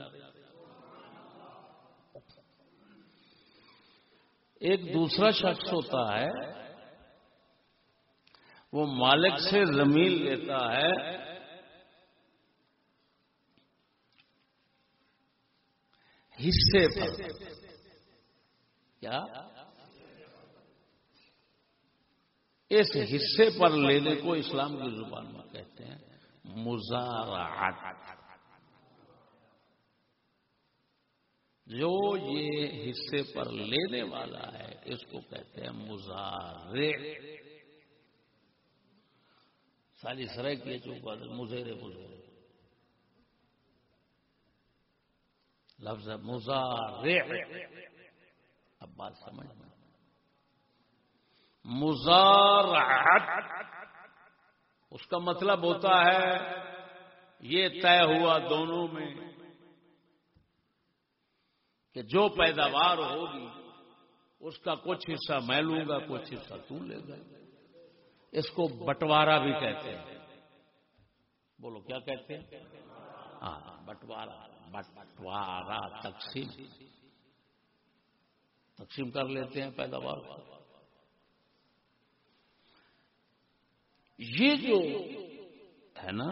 ایک دوسرا شخص ہوتا ہے، وہ مالک سے زمین لیتا ہے۔ حصے پر۔ کیا؟ اس حصے پر لینے کو اسلام کی زبان میں کہتے ہیں مزارعات جو یہ حصے پر لینے والا ہے، اس کو کہتے ہیں مزار ساری سرح کی چوک مزیر مزیر لفظ مزار اب بات سمجھ مزار اس کا مطلب ہوتا ہے یہ طے ہوا دونوں میں کہ جو پیداوار ہوگی، اس کا کچھ حصہ میں لوں گا، کچھ حصہ تو لے گا۔ اس کو بٹوارا بھی کہتے ہیں۔ بولو، کیا کہتے ہیں؟ ہاں بٹوارا بٹوارا تقسیم۔ تقسیم کر لیتے ہیں پیداوار۔ یہ جو ہے نا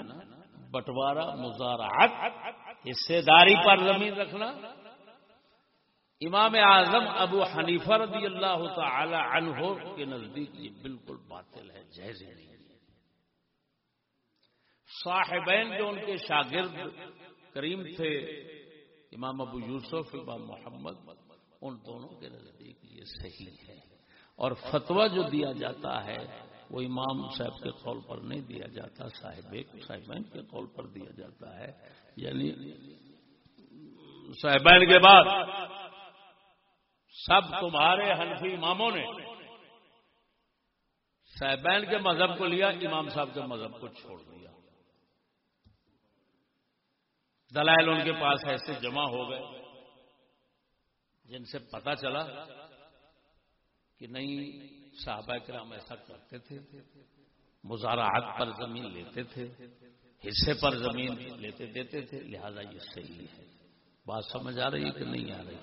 بٹوارا مزارعت حصے داری پر زمین رکھنا، امام اعظم ابو حنیفہ رضی اللہ تعالی عنہ کے نزدیک یہ بالکل باطل ہے، جائز نہیں صاحبین جو ان کے شاگرد کریم تھے، امام ابو یوسف، امام محمد، ان دونوں کے نزدیک یہ صحیح ہے۔ اور فتوا جو دیا جاتا ہے وہ امام صاحب کے قول پر نہیں دیا جاتا، صاحب صاحبین کے قول پر دیا جاتا ہے۔ یعنی صاحبین کے بعد سب تمہارے حنفی اماموں نے صاحبین کے مذہب کو لیا، امام صاحب کے مذہب کو چھوڑ دیا۔ دلائل ان کے پاس ایسے جمع ہو گئے جن سے پتا چلا کہ نہیں صحابہ کرام ایسا کرتے تھے، مزارعات پر زمین لیتے تھے، حصے پر زمین لیتے دیتے تھے، لہذا یہ صحیح ہے۔ بات سمجھ آ رہی ہے کہ نہیں آ رہی؟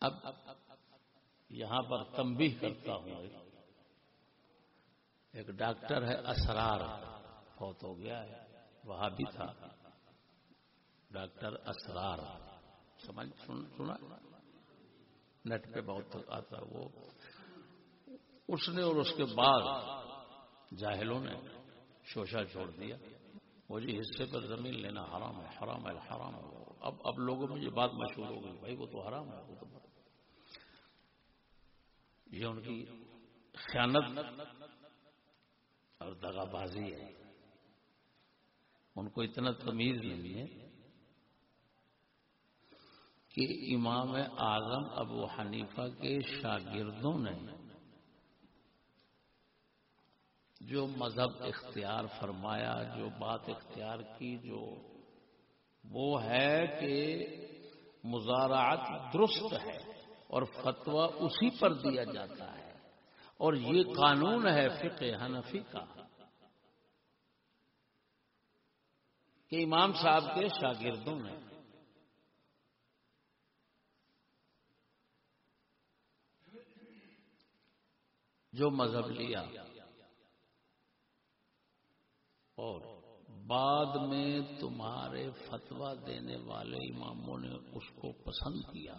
اب یہاں پر تمبی کرتا ہوں۔ ایک ڈاکٹر ہے، اسرار، فوت ہو گیا ہے وہاں بھی تھا۔ ڈاکٹر اسرار، سمجھ سنا۔ نیٹ پہ بہت آتا وہ۔ اس نے اور اس کے بعد جاہلوں نے شوشا چھوڑ دیا۔ وہ جی حصے پر زمین لینا حرام ہے حرام ہے حرام ہے۔ اب اب لوگوں میں یہ بات مشہور ہو گئی۔ بھائی وہ تو حرام ہے، وہ تو یہ ان کی خیانت اور دگا بازی ہے۔ ان کو اتنا تمیز نہیں ہے کہ امام اعظم ابو حنیفہ کے شاگردوں نے جو مذہب اختیار فرمایا، جو بات اختیار کی، جو وہ ہے کہ مزارعت درست ہے اور فتویٰ اسی پر دیا جاتا ہے اور یہ قانون ہے فقہ حنفی کا کہ امام صاحب کے شاگردوں نے جو مذہب لیا۔ اور بعد میں تمہارے فتوا دینے والے اماموں نے اس کو پسند کیا۔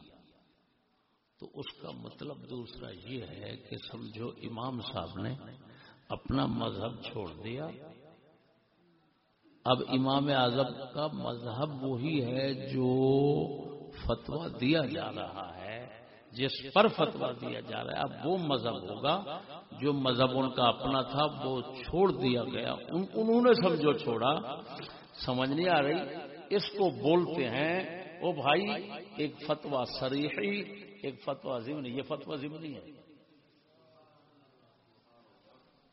تو اس کا مطلب دوسرا یہ ہے کہ سمجھو امام صاحب نے اپنا مذہب چھوڑ دیا۔ اب امام اعظم کا مذہب وہی ہے جو فتوا دیا جا رہا ہے۔ جس پر فتوا دیا جا رہا ہے۔ اب وہ مذہب ہوگا جو مذہب ان کا اپنا تھا، وہ چھوڑ دیا گیا۔ ان انہوں نے سمجھو چھوڑا۔ سمجھ نہیں آ رہی؟ اس کو بولتے ہیں وہ بھائی، ایک فتوا سریحی ایک فتوا ضمنی۔ یہ فتوا ضمنی ہے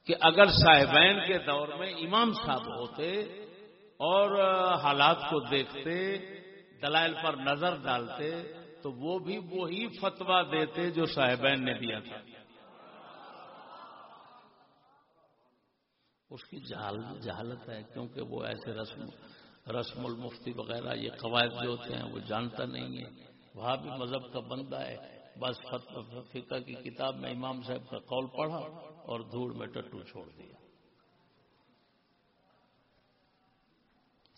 کہ اگر صاحبین کے دور میں امام صاحب ہوتے اور حالات کو دیکھتے، دلائل پر نظر ڈالتے تو وہ بھی وہی فتوا دیتے جو صاحبین نے دیا تھا۔ اس کی جہالت ہے کیونکہ وہ ایسے رسم رسم المفتی وغیرہ، یہ قواعد جو ہوتے ہیں وہ جانتا نہیں ہے۔ وہاں بھی مذہب کا بندہ ہے۔ بس فقہ کی کتاب میں امام صاحب کا قول پڑھا اور دھوڑ میں ٹٹو چھوڑ دیا۔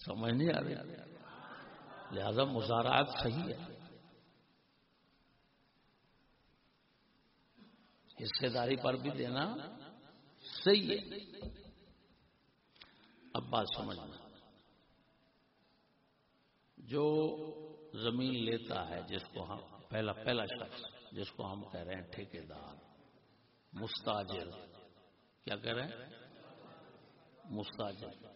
سمجھ نہیں آ رہی؟ لہذا مزارات صحیح ہے۔ حصے داری پر بھی دینا صحیح ہے۔ اب بات سمجھنا جو زمین لیتا ہے، جس کو ہم پہلا پہلا شخص، جس کو ہم کہہ رہے ہیں ٹھیکے دار مستاجر، کیا کہہ رہے ہیں؟ مستاجر۔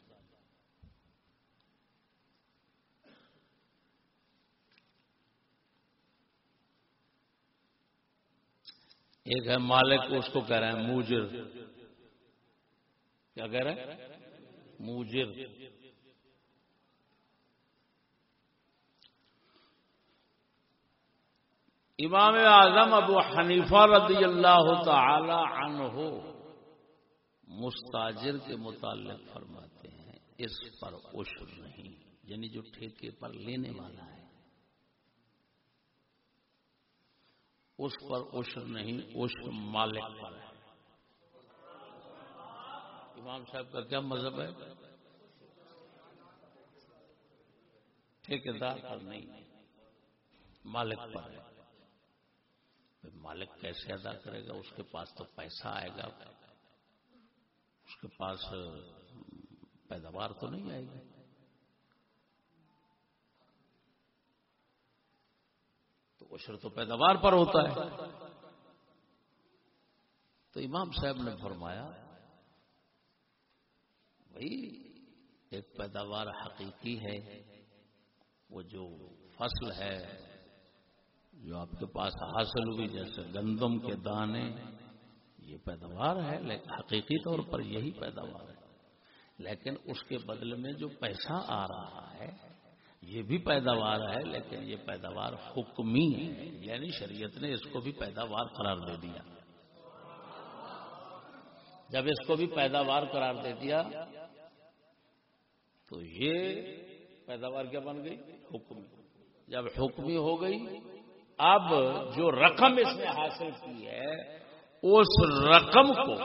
ایک ہے مالک، اس کو کہہ رہے ہیں موجر۔ کیا کہہ رہے ہیں؟ موجر۔ امام اعظم ابو حنیفہ رضی اللہ تعالی عنہ مستاجر کے متعلق فرماتے ہیں، اس پر عشر نہیں یعنی جو ٹھیکے پر لینے والا ہے۔ اس پر عشر نہیں، عشر مالک پر ہے۔ امام صاحب کا کیا مذہب ہے؟ ٹھیکیدار پر نہیں، مالک پر ہے۔ مالک کیسے ادا کرے گا؟ اس کے پاس تو پیسہ آئے گا۔ اس کے پاس پیداوار تو نہیں آئے گی۔ تو عشر تو پیداوار پر ہوتا ہے۔ تو امام صاحب نے فرمایا، بھائی، ایک پیداوار حقیقی ہے، وہ جو فصل ہے، جو آپ کے پاس حاصل ہوئی، جیسے گندم کے دانے، یہ پیداوار ہے، لیکن حقیقی طور پر یہی پیداوار ہے۔ لیکن اس کے بدلے میں جو پیسہ آ رہا ہے یہ بھی پیداوار ہے، لیکن یہ پیداوار حکمی ہے۔ یعنی شریعت نے اس کو بھی پیداوار قرار دے دیا۔ جب اس کو بھی پیداوار قرار دے دیا، تو یہ پیداوار کیا بن گئی؟ حکمی۔ جب حکمی ہو گئی، اب جو رقم اس نے حاصل کی ہے، اس رقم کو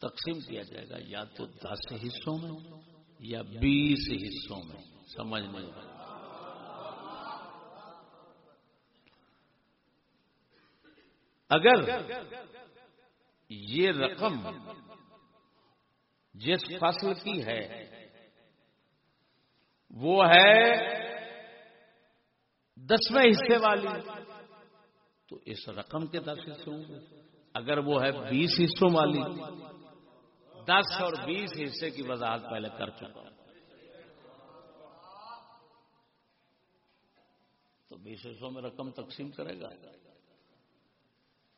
تقسیم کیا جائے گا یا تو دس حصوں میں یا بیس حصوں میں، سمجھ نہیں اگر یہ رقم جس فصل کی ہے، وہ ہے دسویں حصے والی، تو اس رقم کے دس حصے ہوں گے۔ اگر وہ ہے بیس حصوں والی دس اور بیس حصے کی وضاحت پہلے کر چکا تو بیس حصوں میں رقم تقسیم کرے گا۔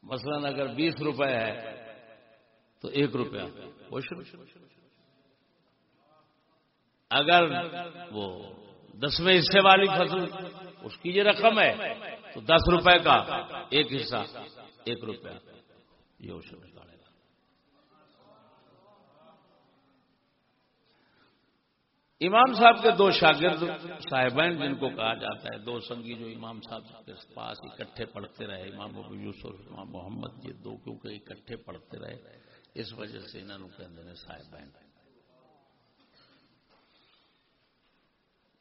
مثلا اگر بیس روپے ہے، تو ایک روپیہ۔ وہ شروع اگر وہ دسویں حصے والی فصل اس کی یہ رقم ہے، تو دس روپے کا ایک حصہ، ایک روپیہ۔ یہ وہ شروع گا امام صاحب کے دو شاگرد صاحبین جن کو کہا جاتا ہے، دو سنگی جو امام صاحب کے پاس اکٹھے پڑھتے رہے، امام ابو یوسف، امام محمد، یہ دو کیونکہ اکٹھے پڑھتے رہے، اس وجہ سے انہوں کہ صاحبین۔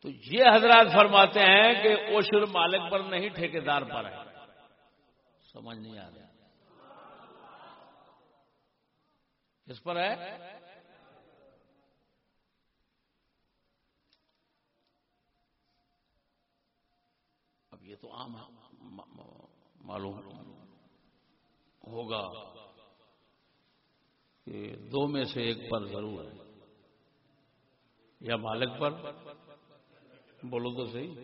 تو یہ حضرات فرماتے ہیں کہ اوشر مالک پر نہیں، ٹھیکیدار پر ہے۔ سمجھ نہیں آ رہا کس پر ہے؟ یہ تو عام معلوم ہوگا کہ دو میں سے ایک پر ضرور ہے۔ یا مالک پر؟ بولو تو صحیح۔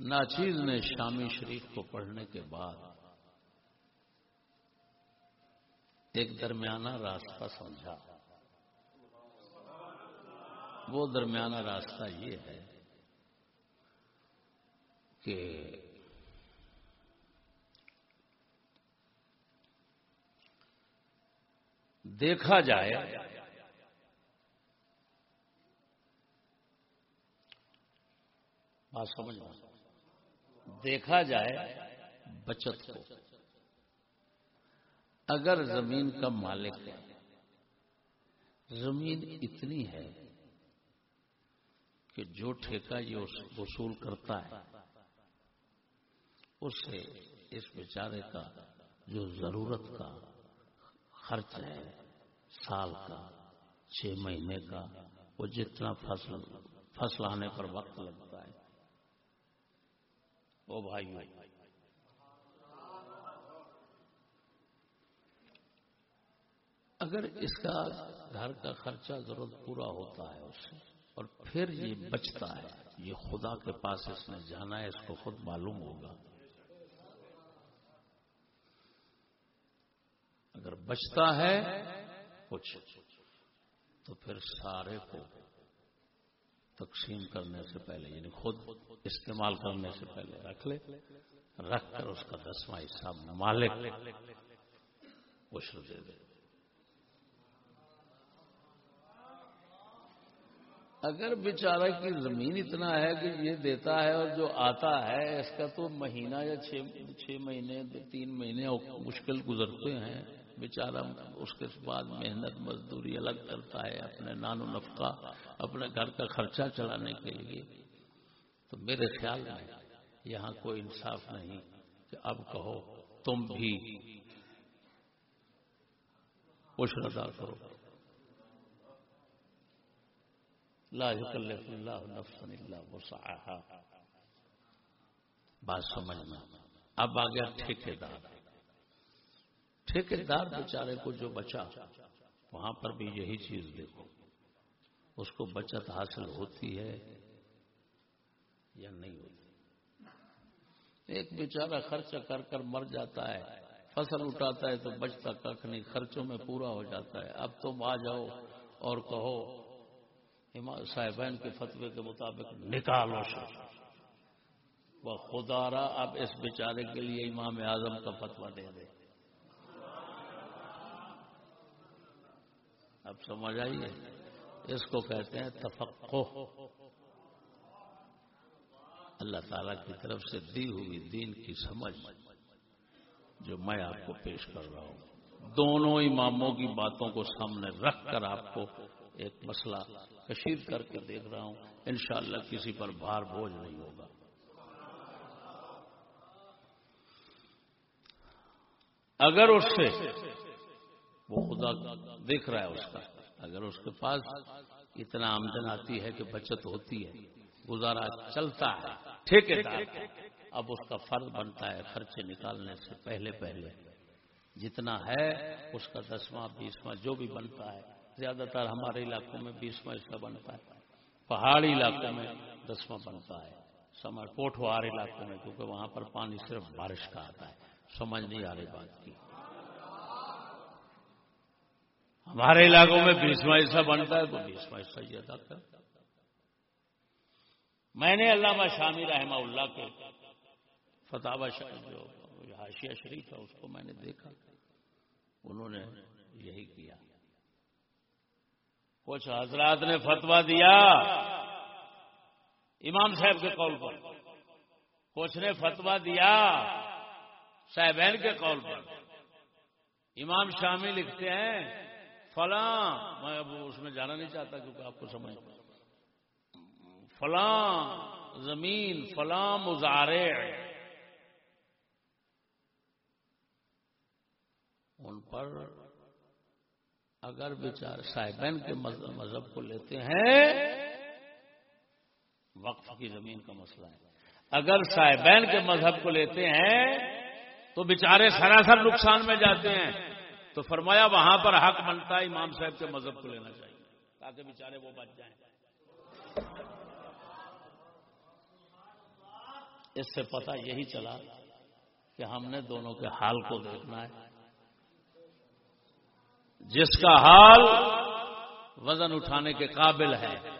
ناچیز نے شامی شریف کو پڑھنے کے بعد ایک درمیانہ راستہ سمجھا۔ وہ درمیانہ راستہ یہ ہے کہ دیکھا جائے بات سمجھ دیکھا جائے بچت کو۔ اگر زمین کا مالک ہے، زمین اتنی ہے کہ جو ٹھیکہ یہ وصول کرتا ہے اس سے اس بیچارے کا جو ضرورت کا خرچ ہے، سال کا، چھ مہینے کا، وہ جتنا فصل فصل آنے پر وقت لگتا ہے۔ وہ بھائی، اگر اس کا گھر کا خرچہ ضرورت پورا ہوتا ہے اس سے، اور پھر یہ بچتا ہے، یہ خدا کے پاس اس نے جانا ہے، اس کو خود معلوم ہوگا اگر بچتا ہے، کچھ۔ تو پھر سارے کو تقسیم کرنے سے پہلے یعنی خود استعمال کرنے سے پہلے رکھ لے، رکھ کر اس کا دسواں حصہ مالک دے دے۔ اگر بیچارہ کی زمین اتنا ہے کہ یہ دیتا ہے اور جو آتا ہے، اس کا تو مہینہ یا چھ مہینے تین مہینے مشکل گزرتے ہیں۔ بیچارہ اس کے بعد محنت مزدوری الگ کرتا ہے اپنے نان و نفقہ، اپنے گھر کا خرچہ چلانے کے لیے۔ تو میرے خیال میں یہاں کوئی انصاف نہیں کہ اب کہو تم بھی ادا کرو۔ لا يكلف الله نفسا الا وسعها بات سمجھنا۔ اب آ گیا ٹھیکے دار ٹھیکے دار بیچارے کو جو بچا، وہاں پر بھی یہی چیز دیکھو، اس کو بچت حاصل ہوتی ہے یا نہیں ہوتی؟ ایک بیچارہ خرچ کر کر مر جاتا ہے، فصل اٹھاتا ہے تو بچتا کھ نہیں، خرچوں میں پورا ہو جاتا ہے۔ اب تم آ جاؤ اور کہو صاحبین کے فتوے کے مطابق نکالو وہ خدا را، اب اس بیچارے کے لیے امام اعظم کا فتوا دے دے۔ اب سمجھ آئیے اس کو کہتے ہیں تفقو اللہ تعالی کی طرف سے دی ہوئی دین کی سمجھ جو میں آپ کو پیش کر رہا ہوں۔ دونوں اماموں کی باتوں کو سامنے رکھ کر آپ کو ایک مسئلہ کشید کر کے دیکھ رہا ہوں۔ انشاءاللہ کسی پر بھار بوجھ نہیں ہوگا۔ اگر اس سے وہ خدا دیکھ رہا ہے اس کا۔ اگر اس کے پاس اتنا آمدن آتی ہے کہ بچت ہوتی ہے، گزارا چلتا ہے ٹھیک اب اس کا فرض بنتا ہے خرچے نکالنے سے پہلے پہلے۔ جتنا ہے اس کا دسواں، بیسواں، جو بھی بنتا ہے، زیادہ تر ہمارے علاقوں میں بیسواں حصہ بنتا ہے۔ پہاڑی علاقوں میں دسواں بنتا ہے۔ سمجھ پوٹوار علاقوں میں، کیونکہ وہاں پر پانی صرف بارش کا آتا ہے۔ سمجھ نہیں آ رہی بات کی۔ ہمارے علاقوں میں بیسواں حصہ بنتا ہے تو بیسواں حصہ یہ ادا کر۔ میں نے علامہ شامی رحمہ اللہ کے فتح جو حاشیہ شریف ہے اس کو میں نے دیکھا۔ انہوں نے یہی کیا۔ کچھ حضرات نے فتوا دیا امام صاحب کے قول پر۔ کچھ نے فتوا دیا صاحبین کے قول پر۔ امام شامی لکھتے ہیں فلاں، میں اب اس میں جانا نہیں چاہتا کیونکہ آپ کو سمجھ۔ فلاں زمین، فلاں مزارے ان پر اگر بیچار صاحبین کے مذہب کو لیتے ہیں، وقت کی زمین کا مسئلہ ہے۔ اگر صاحبین کے مذہب کو لیتے ہیں، تو بیچارے سراسر نقصان میں جاتے ہیں۔ تو فرمایا وہاں پر حق بنتا ہے، امام صاحب کے مذہب کو لینا چاہیے۔ تاکہ بیچارے وہ بچ جائیں۔ اس سے پتہ یہی چلا کہ ہم نے دونوں کے حال کو دیکھنا ہے۔ جس کا حال وزن اٹھانے کے قابل ہے۔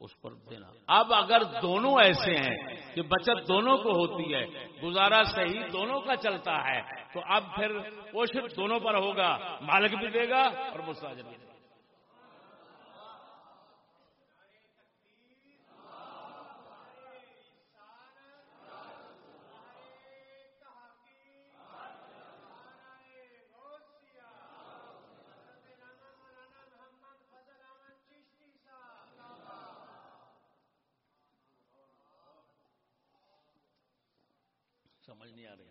اس پر دینا۔ اب اگر دونوں ایسے ہیں کہ بچت دونوں کو ہوتی ہے، گزارا صحیح دونوں کا چلتا ہے، تو اب پھر وہ صرف دونوں پر ہوگا، مالک بھی دے گا اور مساجر بھی دے گا۔ سمجھ نہیں آ رہی۔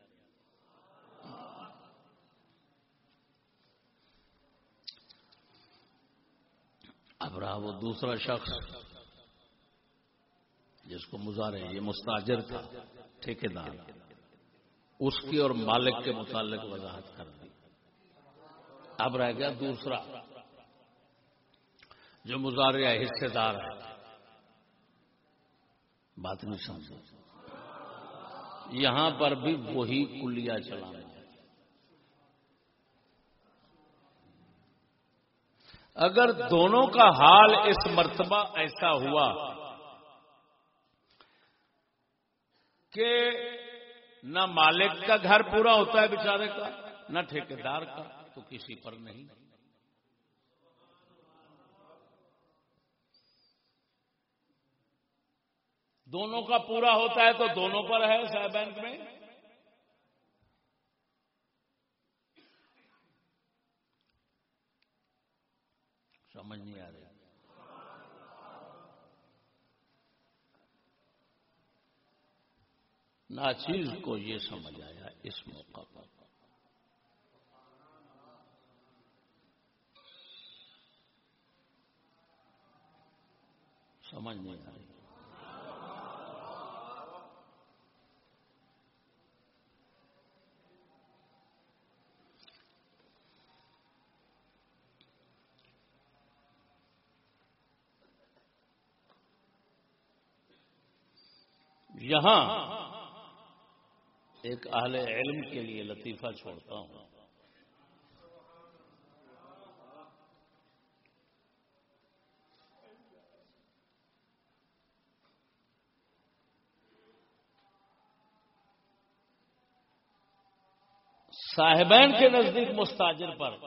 اب رہا وہ دوسرا شخص جس کو مظاہرے، یہ مستاجر تھا، ٹھیکیدار۔ اس کی اور مالک کے متعلق وضاحت کر دی۔ اب رہ گیا دوسرا، جو مظاہرے حصے دار ہے۔ بات نہیں سمجھ یہاں پر بھی وہی کلیا چلانا اگر دونوں کا حال اس مرتبہ ایسا ہوا کہ نہ مالک کا گھر پورا ہوتا ہے بیچارے کا، نہ ٹھیکیدار کا، تو کسی پر نہیں۔ دونوں کا پورا ہوتا ہے تو دونوں پر ہے سہ بینک میں؟ سمجھ نہیں آ رہی۔ ناچیز کو یہ سمجھ آیا اس موقع پر۔ سمجھ نہیں آ رہی۔ یہاں ایک اہل علم کے لیے لطیفہ چھوڑتا ہوں۔ صاحبین کے نزدیک مستاجر پر۔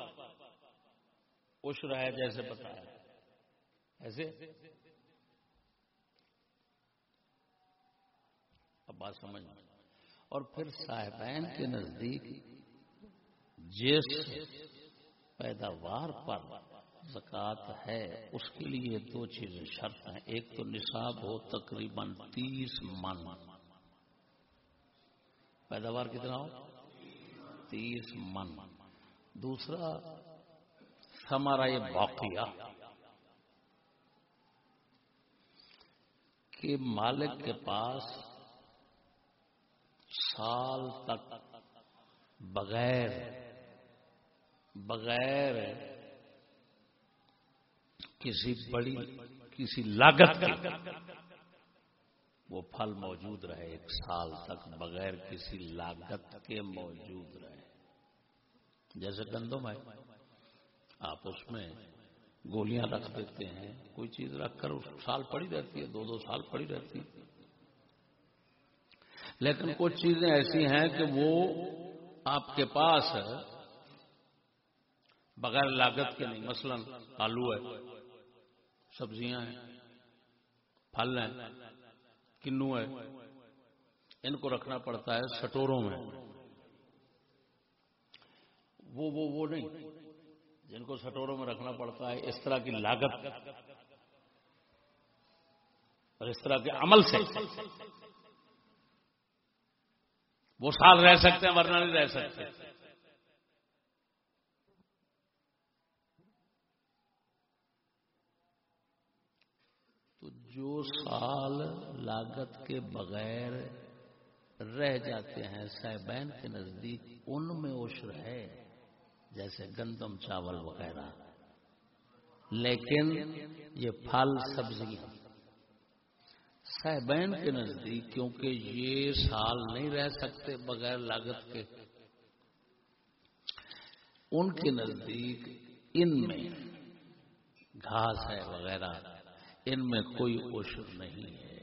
عشر ہے جیسے بتایا۔ ایسے؟ بات سمجھ اور پھر صاحبین کے نزدیک جس پیداوار پر زکات ہے، اس کے لیے دو چیزیں شرط ہیں۔ ایک تو نصاب ہو تقریباً تیس من۔ پیداوار کتنا ہو؟ تیس من۔ دوسرا ہمارا یہ واقعہ کہ مالک کے پاس سال تک بغیر بغیر کسی بڑی کسی لاگت کے وہ پھل موجود رہے ایک سال تک بغیر کسی لاگت کے موجود رہے جیسے گندم ہے، آپ اس میں گولیاں رکھ دیتے ہیں، کوئی چیز رکھ کر سال پڑی رہتی ہے، دو دو سال پڑی رہتی ہے۔ لیکن کچھ چیزیں ایسی ہیں کہ وہ آپ کے پاس بغیر لاگت کے نہیں، مثلا آلو ہے، سبزیاں ہیں، پھل ہیں، کنو ہے، ان کو رکھنا پڑتا ہے سٹوروں میں۔ وہ وہ وہ نہیں، جن کو سٹوروں میں رکھنا پڑتا ہے اس طرح کی لاگت اور اس طرح کے عمل سے۔ وہ سال رہ سکتے ہیں، ورنہ نہیں رہ سکتے۔ تو جو سال لاگت کے بغیر رہ جاتے ہیں صاحبین کے نزدیک، ان میں عشر ہے، جیسے گندم چاول وغیرہ۔ لیکن یہ پھل سبزیاں۔ صاحبین کے نزدیک، کیونکہ یہ سال نہیں رہ سکتے بغیر لاگت کے۔ ان کے نزدیک ان میں گھاس ہے وغیرہ، ان میں کوئی عشر نہیں ہے۔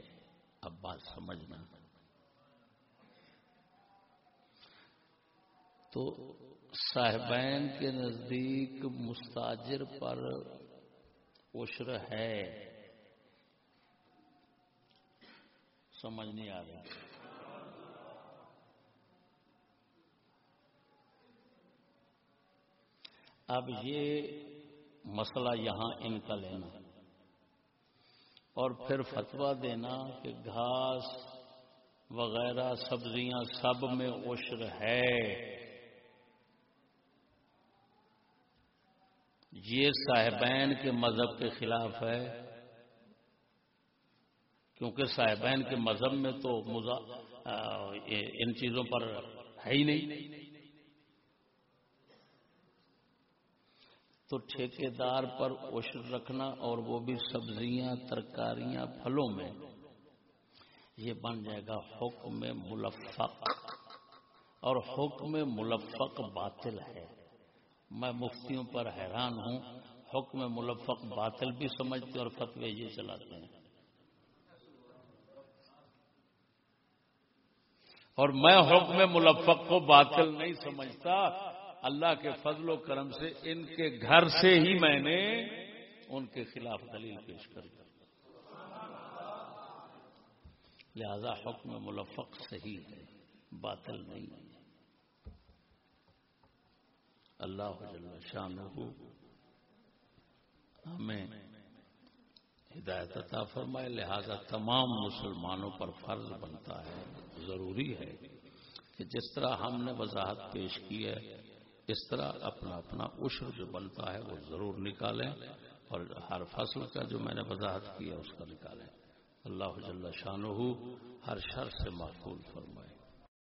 اب بات سمجھنا۔ تو صاحبین کے نزدیک مستاجر پر عشر ہے۔ سمجھ نہیں آ رہا۔ اب یہ مسئلہ یہاں ان کا لینا۔ اور پھر فتوا دینا کہ گھاس وغیرہ سبزیاں سب میں عشر ہے۔ یہ صاحبین کے مذہب کے خلاف ہے۔ کیونکہ صاحبین کے مذہب میں تو مزا ان چیزوں پر ہے ہی نہیں۔ تو ٹھیکے دار پر عشر رکھنا اور وہ بھی سبزیاں، ترکاریاں پھلوں میں، یہ بن جائے گا حکم ملفق۔ اور حکم ملفق باطل ہے۔ میں مفتیوں پر حیران ہوں، حکم ملفق باطل بھی سمجھتے اور فتوے یہ چلاتے ہیں۔ اور میں حکم ملفق کو باطل نہیں سمجھتا، اللہ کے فضل و کرم سے ان کے گھر سے ہی میں نے ان کے خلاف دلیل پیش کر دی۔ لہذا حکم ملفق صحیح ہے، باطل نہیں۔ ہے اللہ شان ہمیں ہدایت عطا فرمائے، لہذا تمام مسلمانوں پر فرض بنتا ہے، ضروری ہے کہ جس طرح ہم نے وضاحت پیش کی ہے، اس طرح اپنا اپنا عشر جو بنتا ہے، وہ ضرور نکالیں اور ہر فصل کا جو میں نے وضاحت کی ہے اس کا نکالیں۔ اللہ جل شاہ ہر شر سے محفوظ فرمائے۔